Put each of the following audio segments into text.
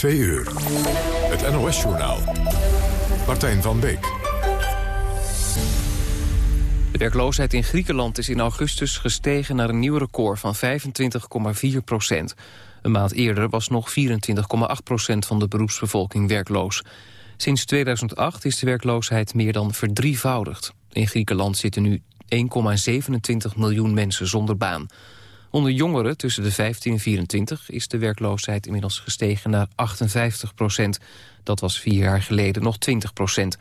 Twee uur. Het NOS-journaal. Martijn van Beek. De werkloosheid in Griekenland is in augustus gestegen naar een nieuw record van 25,4 procent. Een maand eerder was nog 24,8 procent van de beroepsbevolking werkloos. Sinds 2008 is de werkloosheid meer dan verdrievoudigd. In Griekenland zitten nu 1,27 miljoen mensen zonder baan. Onder jongeren tussen de 15 en 24 is de werkloosheid inmiddels gestegen naar 58 procent. Dat was vier jaar geleden nog 20 procent.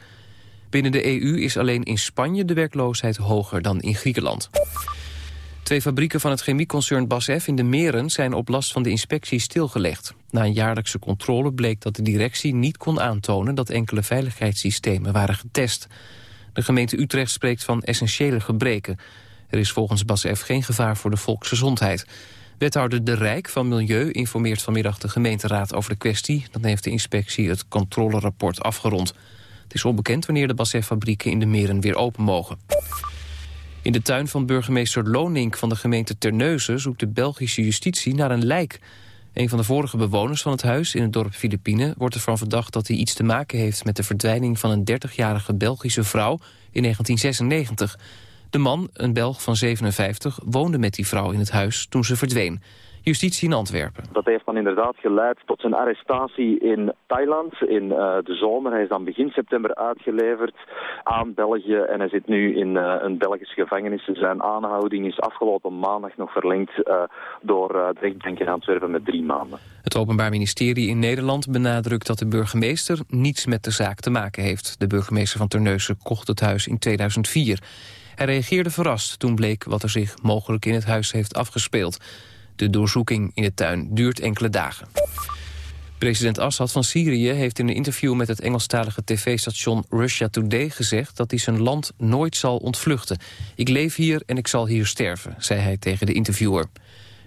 Binnen de EU is alleen in Spanje de werkloosheid hoger dan in Griekenland. Twee fabrieken van het chemieconcern BASF in de Meren zijn op last van de inspectie stilgelegd. Na een jaarlijkse controle bleek dat de directie niet kon aantonen dat enkele veiligheidssystemen waren getest. De gemeente Utrecht spreekt van essentiële gebreken. Er is volgens BASF geen gevaar voor de volksgezondheid. Wethouder De Rijk van Milieu informeert vanmiddag de gemeenteraad over de kwestie. Dan heeft de inspectie het controlerapport afgerond. Het is onbekend wanneer de BASF-fabrieken in de meren weer open mogen. In de tuin van burgemeester Lonink van de gemeente Terneuzen... zoekt de Belgische justitie naar een lijk. Een van de vorige bewoners van het huis in het dorp Filipine... wordt ervan verdacht dat hij iets te maken heeft... met de verdwijning van een 30-jarige Belgische vrouw in 1996. De man, een Belg van 57, woonde met die vrouw in het huis toen ze verdween. Justitie in Antwerpen. Dat heeft dan inderdaad geleid tot zijn arrestatie in Thailand in uh, de zomer. Hij is dan begin september uitgeleverd aan België en hij zit nu in uh, een Belgische gevangenis. Zijn aanhouding is afgelopen maandag nog verlengd uh, door de rechtbank in Antwerpen met drie maanden. Het Openbaar Ministerie in Nederland benadrukt dat de burgemeester niets met de zaak te maken heeft. De burgemeester van Terneuzen kocht het huis in 2004. Hij reageerde verrast toen bleek wat er zich mogelijk in het huis heeft afgespeeld. De doorzoeking in de tuin duurt enkele dagen. President Assad van Syrië heeft in een interview met het Engelstalige tv-station Russia Today gezegd dat hij zijn land nooit zal ontvluchten. Ik leef hier en ik zal hier sterven, zei hij tegen de interviewer.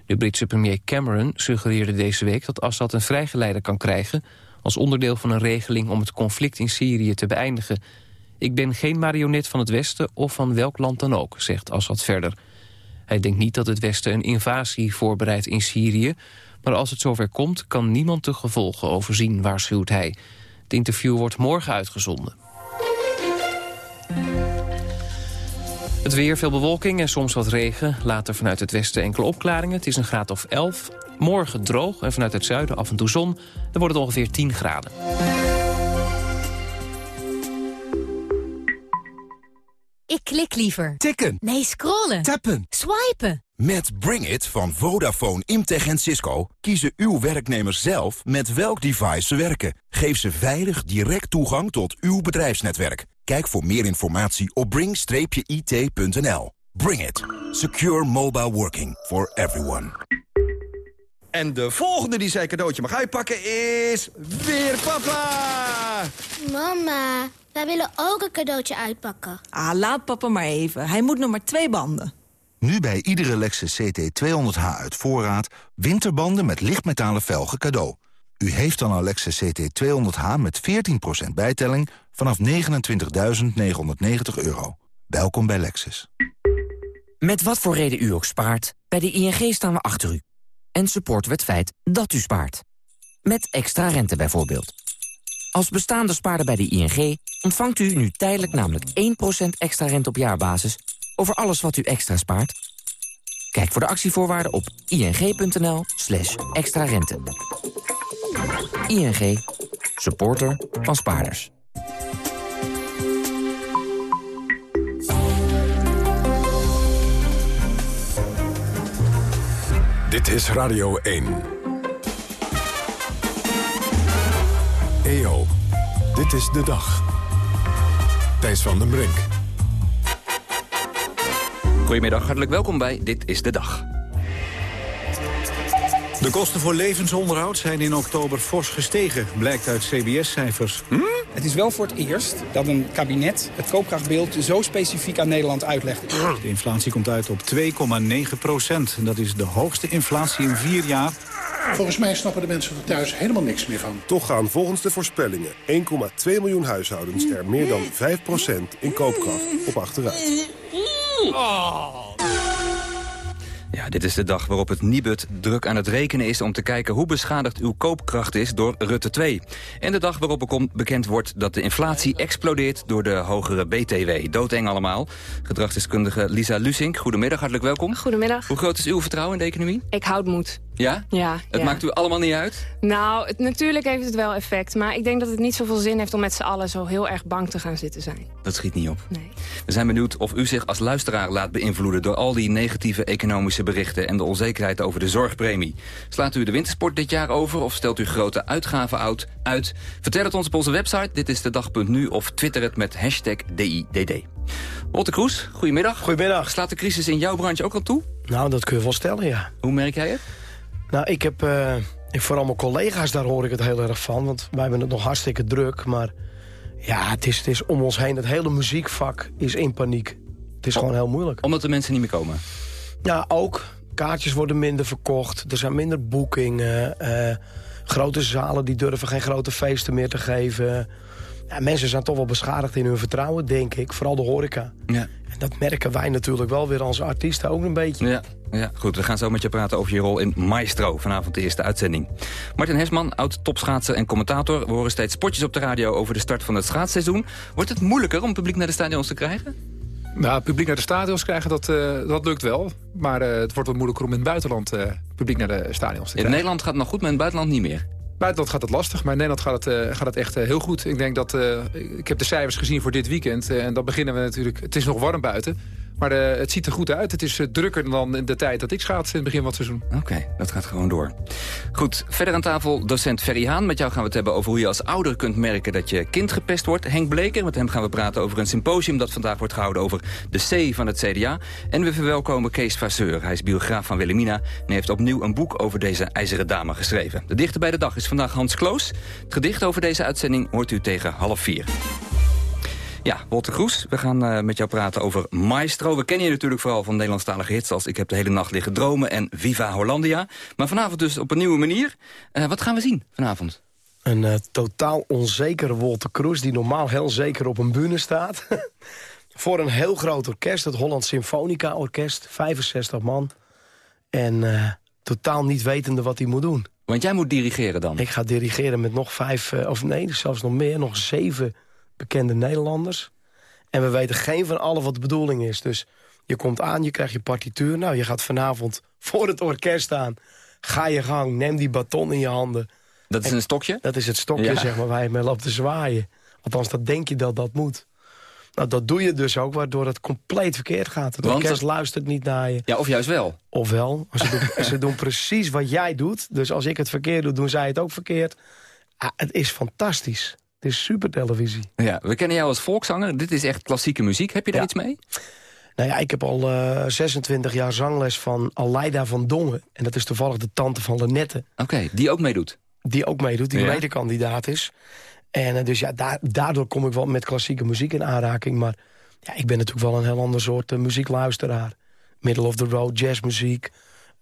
De Britse premier Cameron suggereerde deze week dat Assad een vrijgeleide kan krijgen als onderdeel van een regeling om het conflict in Syrië te beëindigen. Ik ben geen marionet van het Westen of van welk land dan ook, zegt Assad verder. Hij denkt niet dat het Westen een invasie voorbereidt in Syrië... maar als het zover komt, kan niemand de gevolgen overzien, waarschuwt hij. Het interview wordt morgen uitgezonden. Het weer, veel bewolking en soms wat regen. Later vanuit het westen enkele opklaringen. Het is een graad of 11. Morgen droog en vanuit het zuiden af en toe zon. Dan wordt het ongeveer 10 graden. Ik klik liever. Tikken. Nee, scrollen. Tappen. Swipen. Met Bring It van Vodafone, Imtech en Cisco kiezen uw werknemers zelf met welk device ze werken. Geef ze veilig direct toegang tot uw bedrijfsnetwerk. Kijk voor meer informatie op bring-it.nl. Bring It. Secure mobile working for everyone. En de volgende die zijn cadeautje mag uitpakken is... weer papa! Mama, wij willen ook een cadeautje uitpakken. Ah, laat papa maar even. Hij moet nog maar twee banden. Nu bij iedere Lexus CT200H uit voorraad... winterbanden met lichtmetalen velgen cadeau. U heeft dan een Lexus CT200H met 14% bijtelling... vanaf 29.990 euro. Welkom bij Lexus. Met wat voor reden u ook spaart, bij de ING staan we achter u. En supporten we het feit dat u spaart. Met extra rente bijvoorbeeld. Als bestaande spaarder bij de ING ontvangt u nu tijdelijk namelijk 1% extra rente op jaarbasis over alles wat u extra spaart. Kijk voor de actievoorwaarden op ing.nl slash extra rente. ING, supporter van spaarders. Dit is Radio 1. EO, dit is de dag. Thijs van den Brink. Goedemiddag, hartelijk welkom bij Dit is de Dag. De kosten voor levensonderhoud zijn in oktober fors gestegen, blijkt uit CBS-cijfers. Hm? Het is wel voor het eerst dat een kabinet het koopkrachtbeeld zo specifiek aan Nederland uitlegt. De inflatie komt uit op 2,9 procent. Dat is de hoogste inflatie in vier jaar. Volgens mij snappen de mensen er thuis helemaal niks meer van. Toch gaan volgens de voorspellingen 1,2 miljoen huishoudens er meer dan 5% in koopkracht op achteruit. Oh. Ja, Ja, dit is de dag waarop het Nibud druk aan het rekenen is... om te kijken hoe beschadigd uw koopkracht is door Rutte 2. En de dag waarop bekend wordt dat de inflatie explodeert... door de hogere BTW. Doodeng allemaal. Gedragsdeskundige Lisa Lusink, goedemiddag, hartelijk welkom. Goedemiddag. Hoe groot is uw vertrouwen in de economie? Ik houd moed. Ja? Ja. Het ja. maakt u allemaal niet uit? Nou, het, natuurlijk heeft het wel effect. Maar ik denk dat het niet zoveel zin heeft om met z'n allen zo heel erg bang te gaan zitten zijn. Dat schiet niet op. Nee. We zijn benieuwd of u zich als luisteraar laat beïnvloeden... door al die negatieve economische berichten en de onzekerheid over de zorgpremie. Slaat u de wintersport dit jaar over of stelt u grote uitgaven uit? uit? Vertel het ons op onze website, dit is de dag.nu... of twitter het met hashtag DIDD. Wolter Kroes, goedemiddag. Goedemiddag. Slaat de crisis in jouw branche ook al toe? Nou, dat kun je wel stellen, ja. Hoe merk jij het? Nou, ik heb... Uh, ik, vooral mijn collega's, daar hoor ik het heel erg van. Want wij hebben het nog hartstikke druk. Maar ja, het is, het is om ons heen. Het hele muziekvak is in paniek. Het is gewoon heel moeilijk. Omdat de mensen niet meer komen? Ja, ook. Kaartjes worden minder verkocht. Er zijn minder boekingen. Uh, grote zalen die durven geen grote feesten meer te geven. Ja, mensen zijn toch wel beschadigd in hun vertrouwen, denk ik. Vooral de horeca. Ja. Dat merken wij natuurlijk wel weer als artiesten ook een beetje. Ja, ja, goed. We gaan zo met je praten over je rol in Maestro. Vanavond de eerste uitzending. Martin Hesman, oud-topschaatser en commentator. We horen steeds spotjes op de radio over de start van het schaatsseizoen. Wordt het moeilijker om publiek naar de stadions te krijgen? Nou, publiek naar de stadions krijgen, dat, uh, dat lukt wel. Maar uh, het wordt wat moeilijker om in het buitenland uh, publiek naar de stadions te krijgen. In Nederland gaat het nog goed, maar in het buitenland niet meer. Buitenland gaat het lastig, maar in Nederland gaat het, uh, gaat het echt uh, heel goed. Ik denk dat, uh, ik heb de cijfers gezien voor dit weekend. en dan beginnen we natuurlijk, het is nog warm buiten. Maar de, het ziet er goed uit. Het is drukker dan in de tijd dat ik schaats in het begin van het seizoen. Oké, dat gaat gewoon door. Goed, verder aan tafel docent Ferry Haan. Met jou gaan we het hebben over hoe je als ouder kunt merken dat je kind gepest wordt. Henk Bleker, met hem gaan we praten over een symposium dat vandaag wordt gehouden over de C van het CDA. En we verwelkomen Kees Vasseur. Hij is biograaf van Wilhelmina en heeft opnieuw een boek over deze ijzeren dame geschreven. De dichter bij de dag is vandaag Hans Kloos. Het gedicht over deze uitzending hoort u tegen half vier. Ja, Walter Kroes, we gaan uh, met jou praten over Maestro. We kennen je natuurlijk vooral van Nederlandstalige hits... als Ik heb de hele nacht liggen dromen en Viva Hollandia. Maar vanavond dus op een nieuwe manier. Uh, wat gaan we zien vanavond? Een uh, totaal onzekere Walter Kroes... die normaal heel zeker op een bühne staat. Voor een heel groot orkest, het Holland Symfonica Orkest. 65 man. En totaal niet wetende wat hij moet doen. Want jij moet dirigeren dan? Ik ga dirigeren met nog vijf, of nee, zelfs nog meer, nog zeven bekende Nederlanders. En we weten geen van allen wat de bedoeling is. Dus je komt aan, je krijgt je partituur. Nou, je gaat vanavond voor het orkest staan. Ga je gang, neem die baton in je handen. Dat is en een stokje? Dat is het stokje, ja. zeg maar, waar je mee loopt te zwaaien. Althans, dat denk je dat dat moet. Nou, dat doe je dus ook, waardoor het compleet verkeerd gaat. Het orkest dat... luistert niet naar je. Ja, of juist wel. Of wel. Ze doen, ze doen precies wat jij doet. Dus als ik het verkeerd doe, doen zij het ook verkeerd. Ah, het is fantastisch. Het is super televisie. Ja, we kennen jou als volkszanger. Dit is echt klassieke muziek. Heb je daar ja. iets mee? Nou ja, ik heb al uh, 26 jaar zangles van Aleida van Dongen. En dat is toevallig de tante van Lenette. Oké, okay, die ook meedoet? Die ook meedoet, die ja. medekandidaat is. En uh, dus ja, da daardoor kom ik wel met klassieke muziek in aanraking. Maar ja, ik ben natuurlijk wel een heel ander soort uh, muziekluisteraar. Middle of the road, jazzmuziek,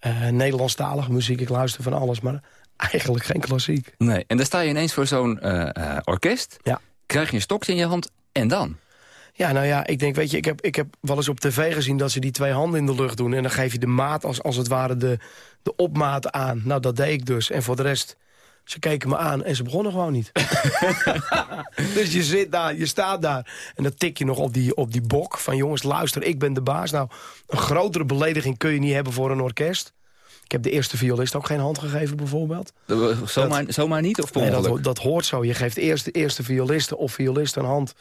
uh, Nederlandstalige muziek. Ik luister van alles, maar eigenlijk geen klassiek. Nee, en dan sta je ineens voor zo'n uh, uh, orkest. Ja. Krijg je een stokje in je hand en dan? Ja, nou ja, ik denk, weet je, ik heb, ik heb wel eens op tv gezien... dat ze die twee handen in de lucht doen. En dan geef je de maat, als, als het ware, de, de opmaat aan. Nou, dat deed ik dus. En voor de rest, ze keken me aan en ze begonnen gewoon niet. dus je zit daar, je staat daar. En dan tik je nog op die, op die bok van... jongens, luister, ik ben de baas. Nou, een grotere belediging kun je niet hebben voor een orkest... Ik heb de eerste violist ook geen hand gegeven, bijvoorbeeld. Zomaar, dat, zomaar niet? Of nee, dat, dat, hoort zo. Je geeft eerst de eerste violisten of violist een hand.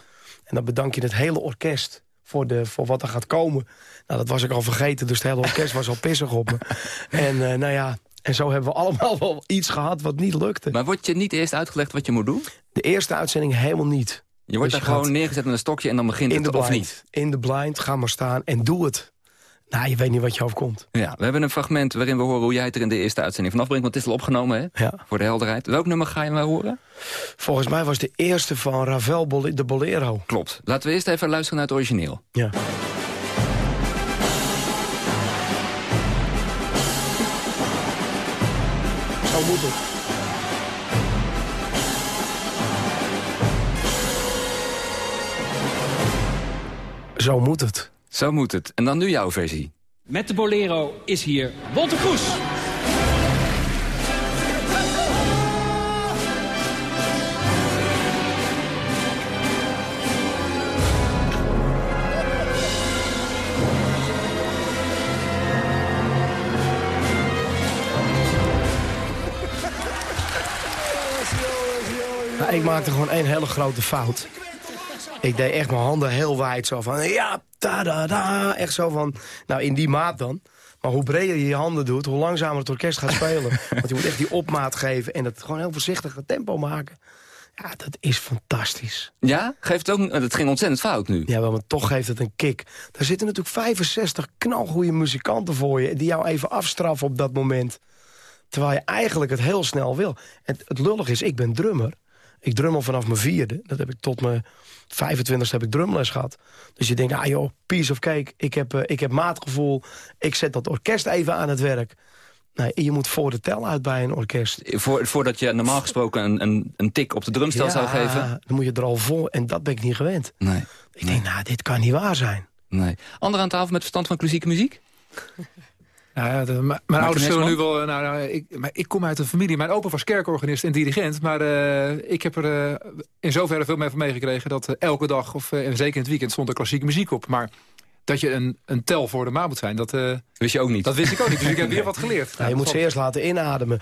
En dan bedank je het hele orkest voor, de, voor wat er gaat komen. Nou, dat was ik al vergeten, dus het hele orkest was al pissig op me. En uh, nou ja, en zo hebben we allemaal wel iets gehad wat niet lukte. Maar wordt je niet eerst uitgelegd wat je moet doen? De eerste uitzending helemaal niet. Je wordt dus daar gewoon neergezet met een stokje en dan begint in het, de of niet? In de blind, ga maar staan en doe het. Nou, je weet niet wat je overkomt. Ja, we hebben een fragment waarin we horen hoe jij het er in de eerste uitzending vanaf brengt. Want het is al opgenomen, hè? Ja. Voor de helderheid. Welk nummer ga je maar horen? Volgens mij was de eerste van Ravel de Bolero. Klopt. Laten we eerst even luisteren naar het origineel. Ja. Zo moet het. Zo moet het. Zo moet het. En dan nu jouw versie. Met de Bolero is hier Wolter Kroes. Nou, ik maakte gewoon één hele grote fout. Ik deed echt mijn handen heel wijd zo van... Ja, da da da. Echt zo van... Nou, in die maat dan. Maar hoe breder je je handen doet, hoe langzamer het orkest gaat spelen. Want je moet echt die opmaat geven en het gewoon heel voorzichtig het tempo maken. Ja, dat is fantastisch. Ja? Geeft het ook... Het ging ontzettend fout nu. Ja, wel, maar toch geeft het een kick. Daar zitten natuurlijk 65 knalgoeie muzikanten voor je... die jou even afstraffen op dat moment. Terwijl je eigenlijk het heel snel wil. En het lullig is, ik ben drummer. Ik drum al vanaf mijn vierde. Dat heb ik tot mijn 25 heb ik drumles gehad. Dus je denkt, ah joh, piece of cake. Ik heb, uh, ik heb maatgevoel. Ik zet dat orkest even aan het werk. Nee, je moet voor de tel uit bij een orkest. Voor, voordat je normaal gesproken een, een, een tik op de drumstel ja, zou geven? dan moet je er al voor. En dat ben ik niet gewend. Nee. Ik denk, nou, dit kan niet waar zijn. Nee. Anderen aan tafel met verstand van klassieke muziek? Nou ja, de, mijn mijn ouders zullen nu wel... Nou, nou, ik, maar ik kom uit een familie. Mijn opa was kerkorganist en dirigent. Maar uh, ik heb er uh, in zoverre veel mee van meegekregen... dat uh, elke dag, of en zeker in het weekend, stond er klassieke muziek op. Maar dat je een, een tel voor de maat moet zijn, dat... wist je ook niet? Dat wist ik ook niet, dus ik heb weer wat geleerd. Nou, je moet ze eerst laten inademen.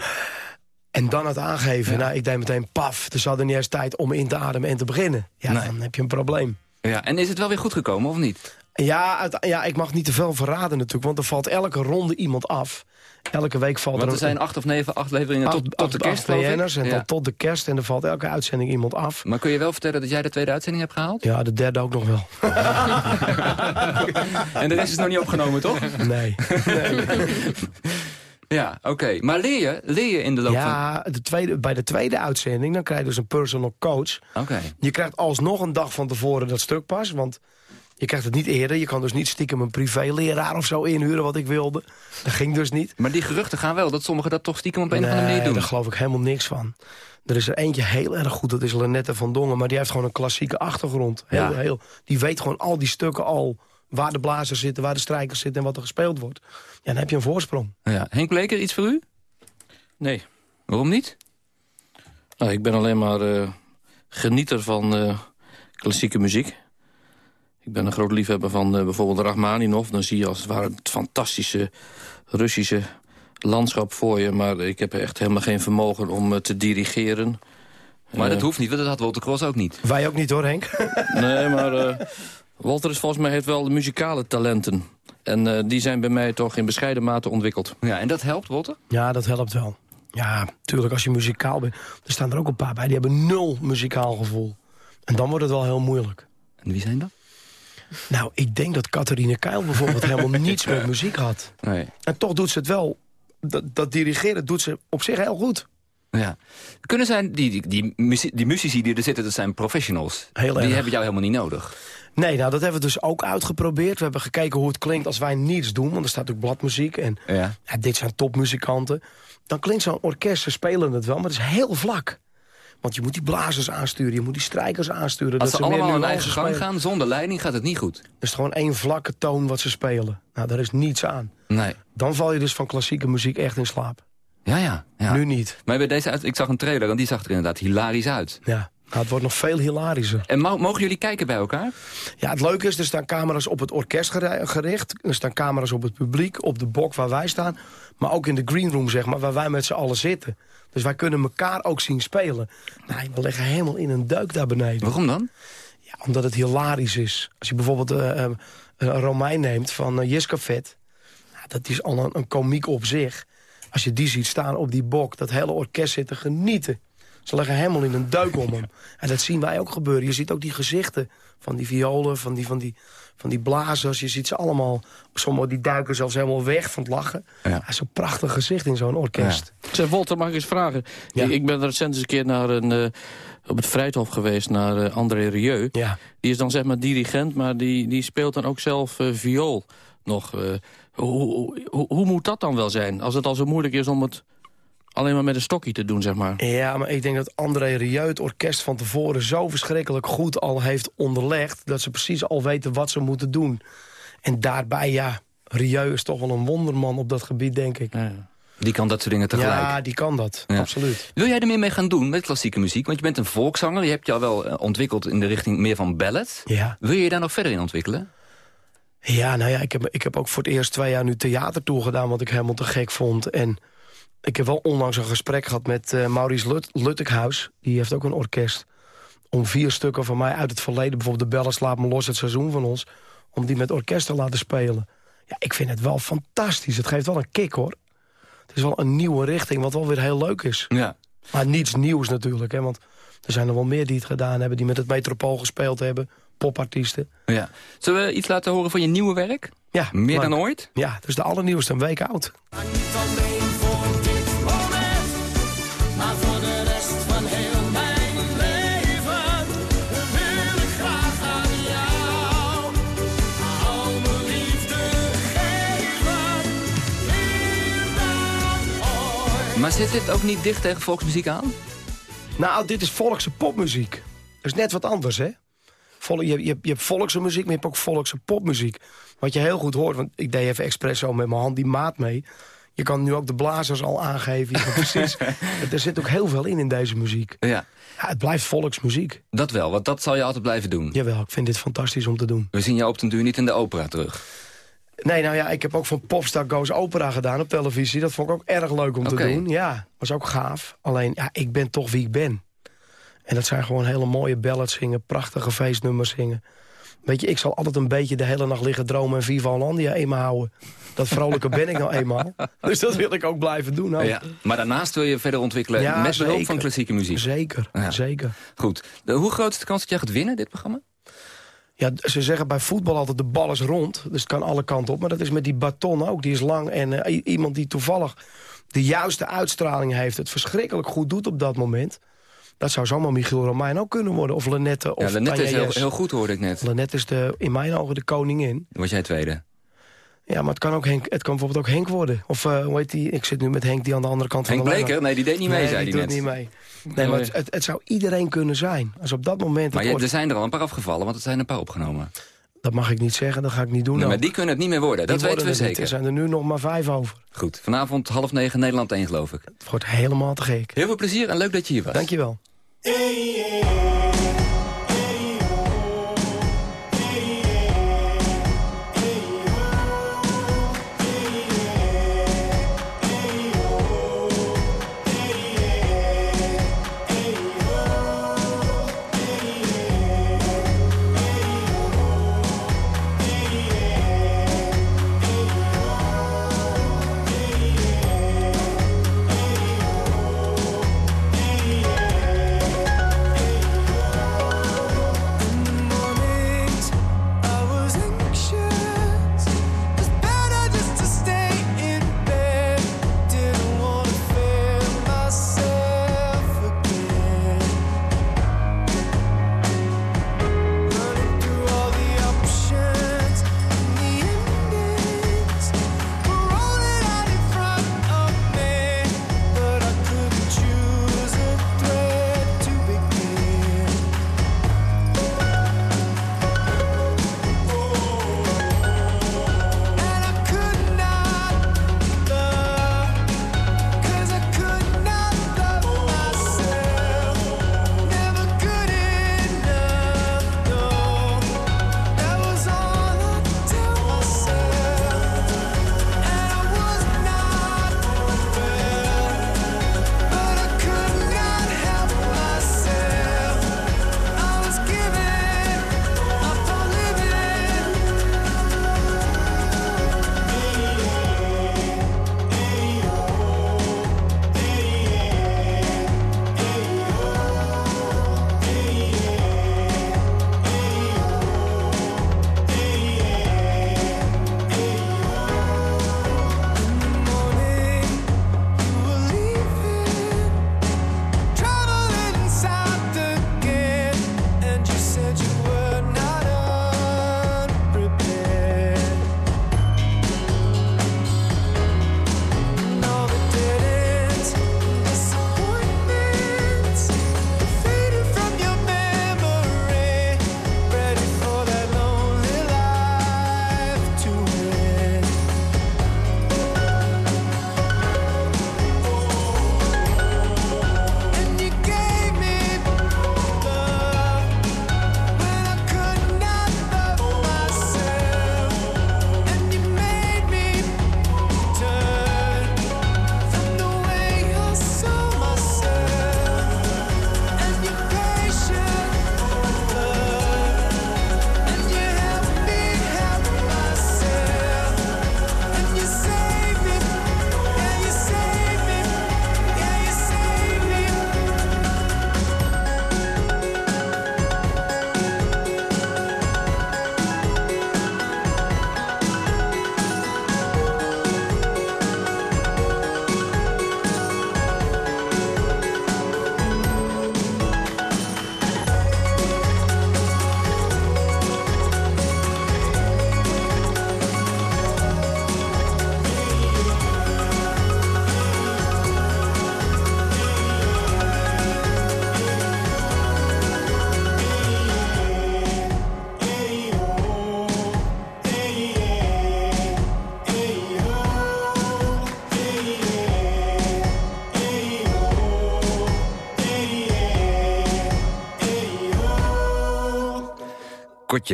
En dan het aangeven. Ja. Nou, ik deed meteen paf. Dus ze hadden niet eens tijd om in te ademen en te beginnen. Ja, nee. dan heb je een probleem. Ja, en is het wel weer goed gekomen, of niet? Ja, uit, ja, ik mag niet te veel verraden natuurlijk. Want er valt elke ronde iemand af. Elke week valt want er... er zijn acht of negen afleveringen tot, tot de kerst, en ja. dan tot de kerst. En er valt elke uitzending iemand af. Maar kun je wel vertellen dat jij de tweede uitzending hebt gehaald? Ja, de derde ook nog wel. en de rest is nog niet opgenomen, toch? Nee. nee. Ja, oké. Okay. Maar leer je, leer je in de loop ja, van... Ja, de tweede, bij de tweede uitzending dan krijg je dus een personal coach. Oké. Okay. Je krijgt alsnog een dag van tevoren dat stuk pas, want... Je krijgt het niet eerder. Je kan dus niet stiekem een privéleraar of zo inhuren wat ik wilde. Dat ging dus niet. Maar die geruchten gaan wel, dat sommigen dat toch stiekem op een nee, of andere manier doen. daar geloof ik helemaal niks van. Er is er eentje heel erg goed, dat is Lenette van Dongen. Maar die heeft gewoon een klassieke achtergrond. Heel, Ja. heel, die weet gewoon al die stukken al waar de blazers zitten, waar de strijkers zitten... en wat er gespeeld wordt. Ja, dan heb je een voorsprong. Ja. Henk Bleker, iets voor u? Nee. Waarom niet? Nou, ik ben alleen maar uh, genieter van uh, klassieke muziek. Ik ben een groot liefhebber van uh, bijvoorbeeld Rachmaninov. Dan zie je als het ware het fantastische Russische landschap voor je. Maar ik heb echt helemaal geen vermogen om uh, te dirigeren. Maar dat hoeft niet, want dat had Walter Cross ook niet. Wij ook niet hoor, Henk. nee, maar uh, Walter is volgens mij heeft wel de muzikale talenten. En die zijn bij mij toch in bescheiden mate ontwikkeld. Ja, en dat helpt, Walter? Ja, dat helpt wel. Ja, natuurlijk als je muzikaal bent. Er staan er ook een paar bij, die hebben nul muzikaal gevoel. En dan wordt het wel heel moeilijk. En wie zijn dat? Nou, ik denk dat Catharine Keil bijvoorbeeld helemaal niets met muziek had. Nee. En toch doet ze het wel. Dat, dat dirigeren doet ze op zich heel goed. Ja. Kunnen zijn, die, die, die, die muzici die er zitten, dat zijn professionals. Heel die erg. hebben jou helemaal niet nodig. Nee, nou dat hebben we dus ook uitgeprobeerd. We hebben gekeken hoe het klinkt als wij niets doen. Want er staat ook bladmuziek en ja. Ja, dit zijn topmuzikanten. Dan klinkt zo'n orkest, ze spelen het wel, maar het is heel vlak. Want je moet die blazers aansturen, je moet die strijkers aansturen. Als dat ze allemaal hun eigen gang spelen. gaan, zonder leiding, gaat het niet goed. Het is gewoon één vlakke toon wat ze spelen. Nou, daar is niets aan. Nee. Dan val je dus van klassieke muziek echt in slaap. Ja, ja. ja. Nu niet. Maar bij deze ik zag een trailer en die zag er inderdaad hilarisch uit. Ja, nou, het wordt nog veel hilarischer. En mo mogen jullie kijken bij elkaar? Ja, het leuke is, er staan camera's op het orkest geri- gericht. Er staan camera's op het publiek, op de bok waar wij staan. Maar ook in de green room, zeg maar, waar wij met z'n allen zitten. Dus wij kunnen elkaar ook zien spelen. Nou, we liggen helemaal in een duik daar beneden. Waarom dan? Ja, omdat het hilarisch is. Als je bijvoorbeeld uh, uh, een Romein neemt van uh, Jiska Vet. Nou, dat is al een, een komiek op zich. Als je die ziet staan op die bok, dat hele orkest zit te genieten. Ze leggen helemaal in een duik om hem. En dat zien wij ook gebeuren. Je ziet ook die gezichten van die violen, van die, van die, van die blazers. Je ziet ze allemaal, sommigen die duiken zelfs helemaal weg van het lachen. Ja. Zo'n prachtig gezicht in zo'n orkest. Ja. Zeg, Walter, mag ik eens vragen? Ja. Ik, ik ben recent eens een keer naar een, uh, op het Vrijthof geweest, naar uh, André Rieu. Ja. Die is dan zeg maar dirigent, maar die, die speelt dan ook zelf uh, viool nog. Hoe, hoe, hoe moet dat dan wel zijn? Als het al zo moeilijk is om het alleen maar met een stokje te doen, zeg maar. Ja, maar ik denk dat André Rieu het orkest van tevoren... zo verschrikkelijk goed al heeft onderlegd... dat ze precies al weten wat ze moeten doen. En daarbij, ja, Rieu is toch wel een wonderman op dat gebied, denk ik. Die kan dat soort dingen tegelijk. Ja, die kan dat. Ja. Absoluut. Wil jij er meer mee gaan doen met klassieke muziek? Want je bent een volkszanger. Je hebt je al wel eh, ontwikkeld in de richting meer van ballet. Ja. Wil je je daar nog verder in ontwikkelen? Ja, nou ja, ik heb, ik heb ook voor het eerst twee jaar nu theatertour gedaan... wat ik helemaal te gek vond. En ik heb wel onlangs een gesprek gehad met uh, Maurice Lut Luttekhuis. Die heeft ook een orkest. Om vier stukken van mij uit het verleden... bijvoorbeeld de Bellen Slaap Me Los, het seizoen van ons... om die met orkest te laten spelen. Ja, ik vind het wel fantastisch. Het geeft wel een kick, hoor. Het is wel een nieuwe richting, wat wel weer heel leuk is. Ja. Maar niets nieuws natuurlijk, hè, want er zijn er wel meer die het gedaan hebben... die met het Metropool gespeeld hebben, popartiesten. Ja. Zullen we iets laten horen van je nieuwe werk? Ja. Meer leuk. dan ooit? Ja, het is de allernieuwste, een week oud. Maar zit dit ook niet dicht tegen volksmuziek aan? Nou, dit is volkse popmuziek. Dat is net wat anders, hè? Vol, je, je, je hebt volkse muziek, maar je hebt ook volkse popmuziek. Wat je heel goed hoort, want ik deed even expres zo met mijn hand die maat mee. Je kan nu ook de blazers al aangeven. Precies, er zit ook heel veel in in deze muziek. Ja. Ja, het blijft volksmuziek. Dat wel, want dat zal je altijd blijven doen. Jawel, ik vind dit fantastisch om te doen. We zien jou op den duur niet in de opera terug. Nee, nou ja, ik heb ook van Popstar Goes Opera gedaan op televisie. Dat vond ik ook erg leuk om te doen. Ja, was ook gaaf. Alleen, ja, ik ben toch wie ik ben. En dat zijn gewoon hele mooie ballads zingen, prachtige feestnummers zingen. Weet je, ik zal altijd een beetje de hele nacht liggen dromen en Viva Hollandia eenmaal houden. Dat vrolijke ben ik nou eenmaal. Dus dat wil ik ook blijven doen. Ja. Maar daarnaast wil je verder ontwikkelen Ja, met behulp van klassieke muziek. Zeker, Ja. zeker. Goed. De, hoe groot is de kans dat jij gaat winnen, dit programma? Ja, ze zeggen bij voetbal altijd de bal is rond. Dus het kan alle kanten op. Maar dat is met die baton ook. Die is lang. En eh, iemand die toevallig de juiste uitstraling heeft... het verschrikkelijk goed doet op dat moment... dat zou zomaar Michiel Romein ook kunnen worden. Of Lenette of ja, Lenette is heel, goed, hoorde ik net. Lenette is de, in mijn ogen de koningin. Was jij tweede? Ja, maar het kan, ook Henk, het kan bijvoorbeeld ook Henk worden. Of eh, hoe heet die? Ik zit nu met Henk die aan de andere kant Henk van de lijn Bleker? Nee, die deed niet mee, Nee, zei die net. niet mee. Nee, maar het, het, het zou iedereen kunnen zijn. Als op dat moment... Maar je, er zijn er al een paar afgevallen, want er zijn een paar opgenomen. Dat mag ik niet zeggen, dat ga ik niet doen. Nee, maar die kunnen het niet meer worden, dat Die weten we zeker. Er zijn er nu nog maar vijf over. Goed, vanavond half negen Nederland 1 geloof ik. Het wordt helemaal te gek. Heel veel plezier en leuk dat je hier was. Dankjewel. Hey,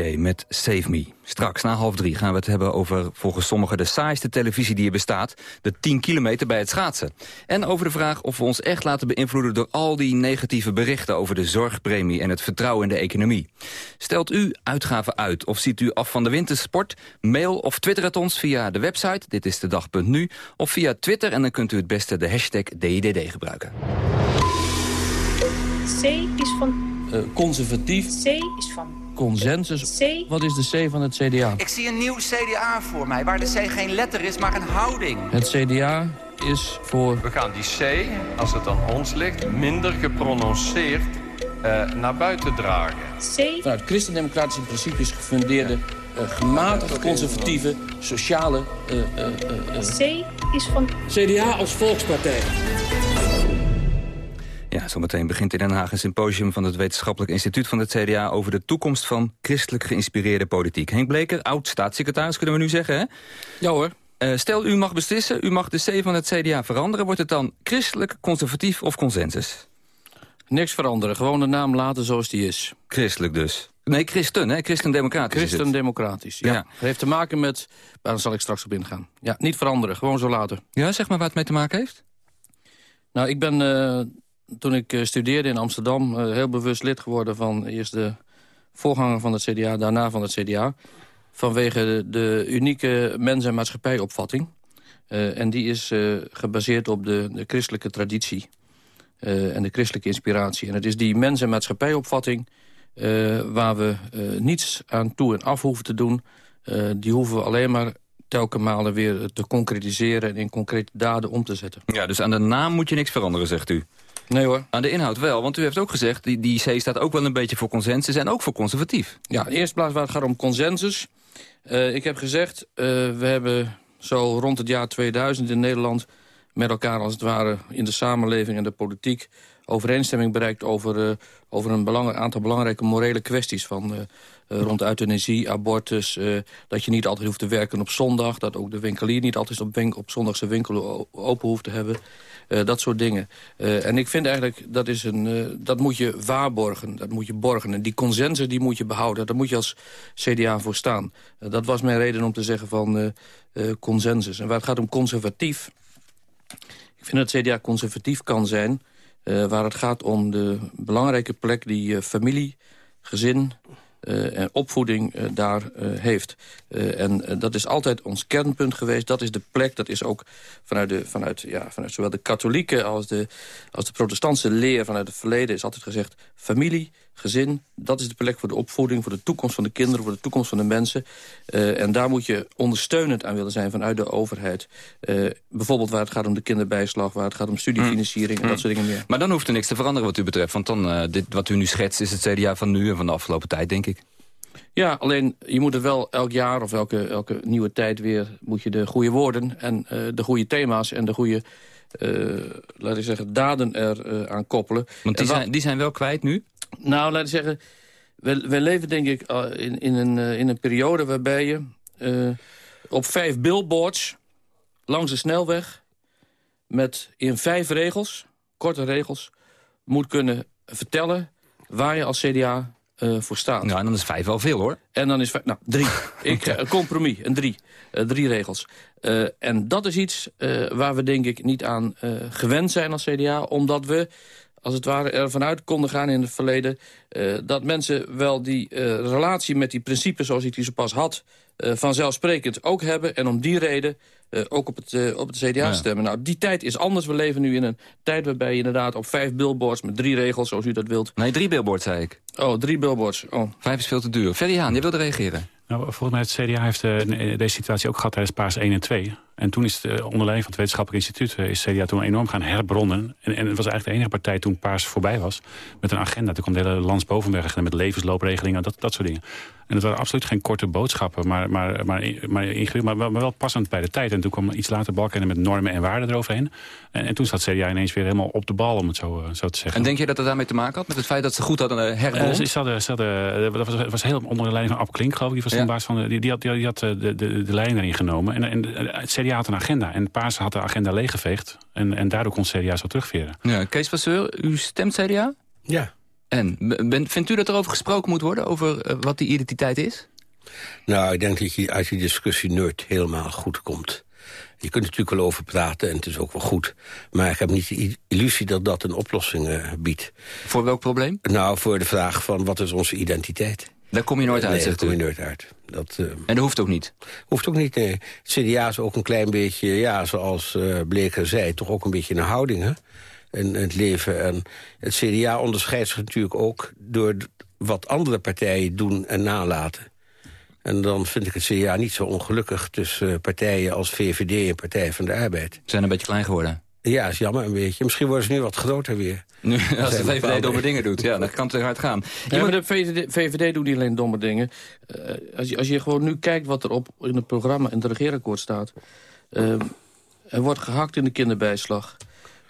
Met Save Me. Straks na half drie gaan we het hebben over volgens sommigen de saaiste televisie die er bestaat. De 10 kilometer bij het schaatsen. En over de vraag of we ons echt laten beïnvloeden door al die negatieve berichten over de zorgpremie en het vertrouwen in de economie. Stelt u uitgaven uit of ziet u af van de wintersport? Mail of twitter het ons via de website, dit is de dag.nu, of via Twitter en dan kunt u het beste de hashtag DIDD gebruiken. C is van... Eh, conservatief, C is van... consensus. C. Wat is de C van het CDA? Ik zie een nieuw CDA voor mij, waar de C geen letter is, maar een houding. Het CDA is voor... We gaan die C, als het aan ons ligt, minder geprononceerd eh, naar buiten dragen. C. Vanuit christendemocratische principes gefundeerde, eh, gematigd conservatieve, sociale... eh, eh, eh, eh, C is van... CDA als volkspartij. Ja, zometeen begint in Den Haag een symposium van het Wetenschappelijk Instituut van het CDA... over de toekomst van christelijk geïnspireerde politiek. Henk Bleker, oud-staatssecretaris, kunnen we nu zeggen, hè? Ja hoor. Eh, stel, u mag beslissen, u mag de C van het CDA veranderen. Wordt het dan christelijk, conservatief of consensus? Niks veranderen, gewoon de naam laten zoals die is. Christelijk dus. Nee, christen, hè? Christendemocratisch. Christendemocratisch, ja. Ja. Het heeft te maken met... Daar zal ik straks op ingaan. Ja, niet veranderen, gewoon zo laten. Ja, zeg maar waar het mee te maken heeft. Nou, ik ben eh, toen ik eh, studeerde in Amsterdam... eh, heel bewust lid geworden van eerst de voorganger van het CDA... daarna van het CDA. Vanwege de, unieke mens- en maatschappijopvatting. Eh, en die is gebaseerd op de, de christelijke traditie. en de christelijke inspiratie. En het is die mens- en maatschappijopvatting... waar we niets aan toe en af hoeven te doen. Die hoeven we alleen maar telke malen weer te concretiseren... en in concrete daden om te zetten. Ja, dus aan de naam moet je niks veranderen, zegt u. Nee hoor. Aan de inhoud wel, want u heeft ook gezegd... die, die C staat ook wel een beetje voor consensus en ook voor conservatief. Ja, in de eerste plaats waar het gaat om consensus. Eh, ik heb gezegd, eh, we hebben zo rond het jaar 2000 in Nederland... met elkaar als het ware in de samenleving en de politiek... overeenstemming bereikt over, eh, over een belang- aantal belangrijke morele kwesties... van rond euthanasie, abortus, dat je niet altijd hoeft te werken op zondag... dat ook de winkelier niet altijd op, win- op zondag zijn winkel open hoeft te hebben... Eh, dat soort dingen. Eh, en ik vind eigenlijk, dat, is een, eh, dat moet je waarborgen. Dat moet je borgen. En die consensus die moet je behouden. Daar moet je als CDA voor staan. Dat was mijn reden om te zeggen van consensus. En waar het gaat om conservatief... Ik vind dat CDA conservatief kan zijn... waar het gaat om de belangrijke plek die familie, gezin... eh, en opvoeding eh, daar eh, heeft. En dat is altijd ons kernpunt geweest. Dat is de plek, dat is ook vanuit, de, vanuit, ja, vanuit zowel de katholieke als de, als de protestantse leer vanuit het verleden... is altijd gezegd, familie, gezin, dat is de plek voor de opvoeding... voor de toekomst van de kinderen, voor de toekomst van de mensen. Eh, en daar moet je ondersteunend aan willen zijn vanuit de overheid. Eh, bijvoorbeeld waar het gaat om de kinderbijslag... waar het gaat om studiefinanciering en dat soort dingen meer. Maar dan hoeft er niks te veranderen wat u betreft. Want dan, eh, dit, wat u nu schetst is het CDA van nu en van de afgelopen tijd, denk ik. Ja, alleen je moet er wel elk jaar of elke, elke nieuwe tijd weer... moet je de goede woorden en de goede thema's en de goede... eh, laat ik zeggen, daden er eh, aan koppelen. Want die wat- zijn, die zijn wel kwijt nu? Nou, laat ik zeggen, we, we leven denk ik eh, in, in, een, in een periode waarbij je op vijf billboards langs de snelweg met in vijf regels, korte regels, moet kunnen vertellen waar je als CDA voor staat. Nou, en dan is vijf wel veel, hoor. En dan is vijf, nou, drie. ik, een compromis, een drie. Drie regels. Eh, en dat is iets eh, waar we denk ik niet aan eh, gewend zijn als CDA, omdat we als het ware ervan uit konden gaan in het verleden... dat mensen wel die relatie met die principes zoals ik die zo pas had... vanzelfsprekend ook hebben. En om die reden ook op het, op het CDA Ja. stemmen. Nou, die tijd is anders. We leven nu in een tijd waarbij je inderdaad op vijf billboards... met drie regels, zoals u dat wilt. Nee, drie billboards, zei ik. Oh, drie billboards. Oh. Vijf is veel te duur. Ferry Haan, je wilde reageren. Nou, volgens mij het CDA heeft eh, deze situatie ook gehad tijdens Paars 1 en 2. En toen is het eh, onder leiding van het wetenschappelijk instituut... eh, is CDA toen enorm gaan herbronnen. En, en het was eigenlijk de enige partij toen Paars voorbij was... met een agenda. Toen kwam de hele landsbovenweg met levensloopregelingen, dat, dat soort dingen. En het waren absoluut geen korte boodschappen, maar, maar, maar, maar, maar, wel, maar wel passend bij de tijd. En toen kwam iets later Balkenende met normen en waarden eroverheen. En, en toen zat CDA ineens weer helemaal op de bal, om het zo, eh, zo te zeggen. En denk je dat het daarmee te maken had? Met het feit dat ze goed hadden uh, Eh, herbrond? ze, ze hadden, ze hadden, eh, dat was, was heel onder de leiding van Ab Klink, geloof ik. Die was Ja. toen baas van de, die, die had, die, had eh, de, de, de leiding erin genomen. En, en het CDA had een agenda. En Paas had de agenda leeggeveegd. En, en daardoor kon het CDA zo terugveren. Ja, Kees Vasseur, u stemt CDA? Ja. En ben, vindt u dat er over gesproken moet worden, over eh, wat die identiteit is? Nou, ik denk dat je uit die discussie nooit helemaal goed komt. Je kunt er natuurlijk wel over praten en het is ook wel goed. Maar ik heb niet de illusie dat dat een oplossing eh, biedt. Voor welk probleem? Nou, voor de vraag van wat is onze identiteit? Daar kom je nooit uit, Nee, daar kom je nooit uit. Dat, eh, En dat hoeft ook niet? Hoeft ook niet, nee. Het CDA is ook een klein beetje, ja, zoals eh Bleker zei... toch ook een beetje een houding, hè? In, het leven. En het CDA onderscheidt zich natuurlijk ook... door wat andere partijen doen en nalaten. En dan vind ik het CDA niet zo ongelukkig... tussen eh, partijen als VVD en Partij van de Arbeid. Ze zijn een beetje klein geworden. Ja, is jammer een beetje. Misschien worden ze nu wat groter weer. Nu, als de VVD bepaalde- domme dingen doet, ja, dan kan het er hard gaan. Ja, maar de VVD, VVD doet niet alleen domme dingen. Eh, als, je, als je gewoon nu kijkt wat er op in het programma in het regeerakkoord staat. eh, er wordt gehakt in de kinderbijslag.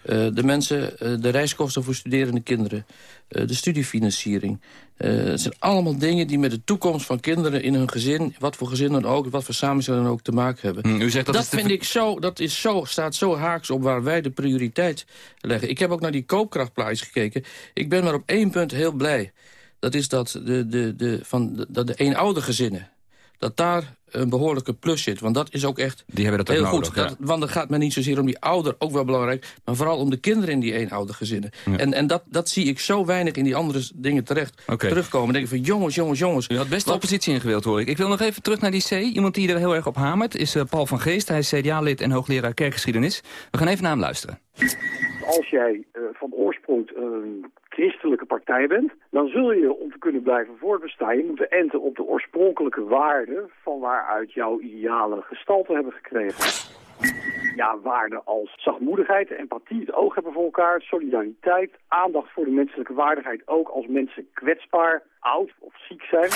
Eh, de mensen, eh, de reiskosten voor studerende kinderen. Eh, de studiefinanciering. Eh, het zijn allemaal dingen die met de toekomst van kinderen in hun gezin... wat voor gezin dan ook, wat voor samenstelling dan ook te maken hebben. Hm, u zegt dat dat vind ik zo, dat is zo, staat zo haaks op waar wij de prioriteit leggen. Ik heb ook naar die koopkrachtplaatjes gekeken. Ik ben maar op één punt heel blij. Dat is dat de, de, de, van de, dat de eenoudergezinnen... dat daar een behoorlijke plus zit. Want dat is ook echt Die hebben dat ook heel nodig, goed. ja. Dat, want dan gaat men niet zozeer om die ouder, ook wel belangrijk... maar vooral om de kinderen in die eenoudergezinnen. Ja. En, en dat, dat zie ik zo weinig in die andere dingen terecht terugkomen. Dan denk ik van jongens, jongens, jongens. U had best de oppositie ingewild, hoor ik. Ik wil nog even terug naar die C. Iemand die er heel erg op hamert is eh, Paul van Geest. Hij is CDA-lid en hoogleraar kerkgeschiedenis. We gaan even naar hem luisteren. Als jij eh, van oorsprong een christelijke partij bent, dan zul je om te kunnen blijven voortbestaan, moeten enten op de oorspronkelijke waarden van waaruit jouw idealen gestalte hebben gekregen. Ja, waarden als zachtmoedigheid, empathie, het oog hebben voor elkaar, solidariteit, aandacht voor de menselijke waardigheid, ook als mensen kwetsbaar, oud of ziek zijn.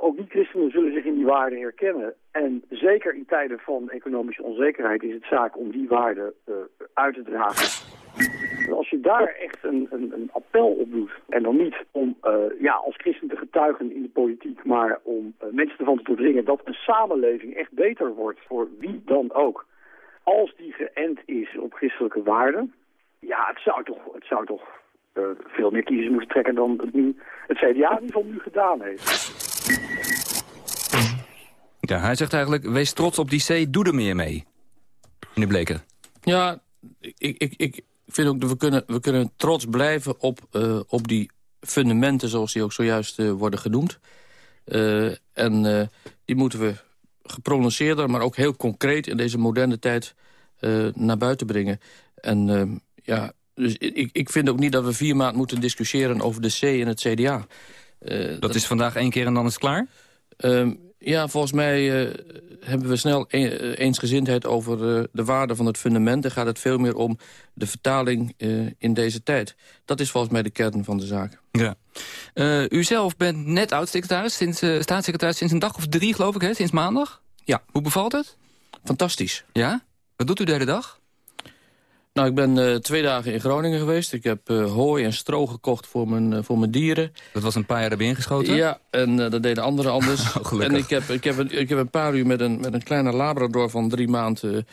Ook niet-christenen zullen zich in die waarden herkennen. En zeker in tijden van economische onzekerheid is het zaak om die waarden eh, uit te dragen. Als je daar echt een, een, een appel op doet, en dan niet om eh, ja, als christen te getuigen in de politiek, maar om eh, mensen ervan te doordringen dat een samenleving echt beter wordt voor wie dan ook. Als die geënt is op christelijke waarden, ja, het zou toch, het zou toch eh, veel meer kiezers moeten trekken dan het, nu, het CDA in ieder geval nu gedaan heeft. Ja, hij zegt eigenlijk, wees trots op die C, doe er meer mee. Meneer Bleker. Ja, ik, ik, ik vind ook dat we kunnen, we kunnen trots blijven op, eh, op die fundamenten... zoals die ook zojuist eh, worden genoemd. Eh, en die moeten we geprononceerder, maar ook heel concreet... in deze moderne tijd naar buiten brengen. En ja, dus ik, ik vind ook niet dat we vier maanden moeten discussiëren... over de C en het CDA. Dat is vandaag één keer en dan is het klaar? Ehm, ja, volgens mij eh, hebben we snel een- eh, eensgezindheid over eh, de waarde van het fundament. Dan gaat het veel meer om de vertaling in deze tijd. Dat is volgens mij de kern van de zaak. Ja. U zelf bent net oud-secretaris, sinds, staatssecretaris sinds een dag of drie, geloof ik, hè? sinds maandag? Ja. Hoe bevalt het? Fantastisch. Ja? Wat doet u de hele dag? Nou, ik ben eh, twee dagen in Groningen geweest. Ik heb eh, hooi en stro gekocht voor mijn, eh, voor mijn dieren. Dat was een paar jaar erbij ingeschoten? Ja, en dat deden anderen anders. Oh, en ik heb, ik, heb een, ik heb een paar uur met een, met een kleine labrador van drie maanden...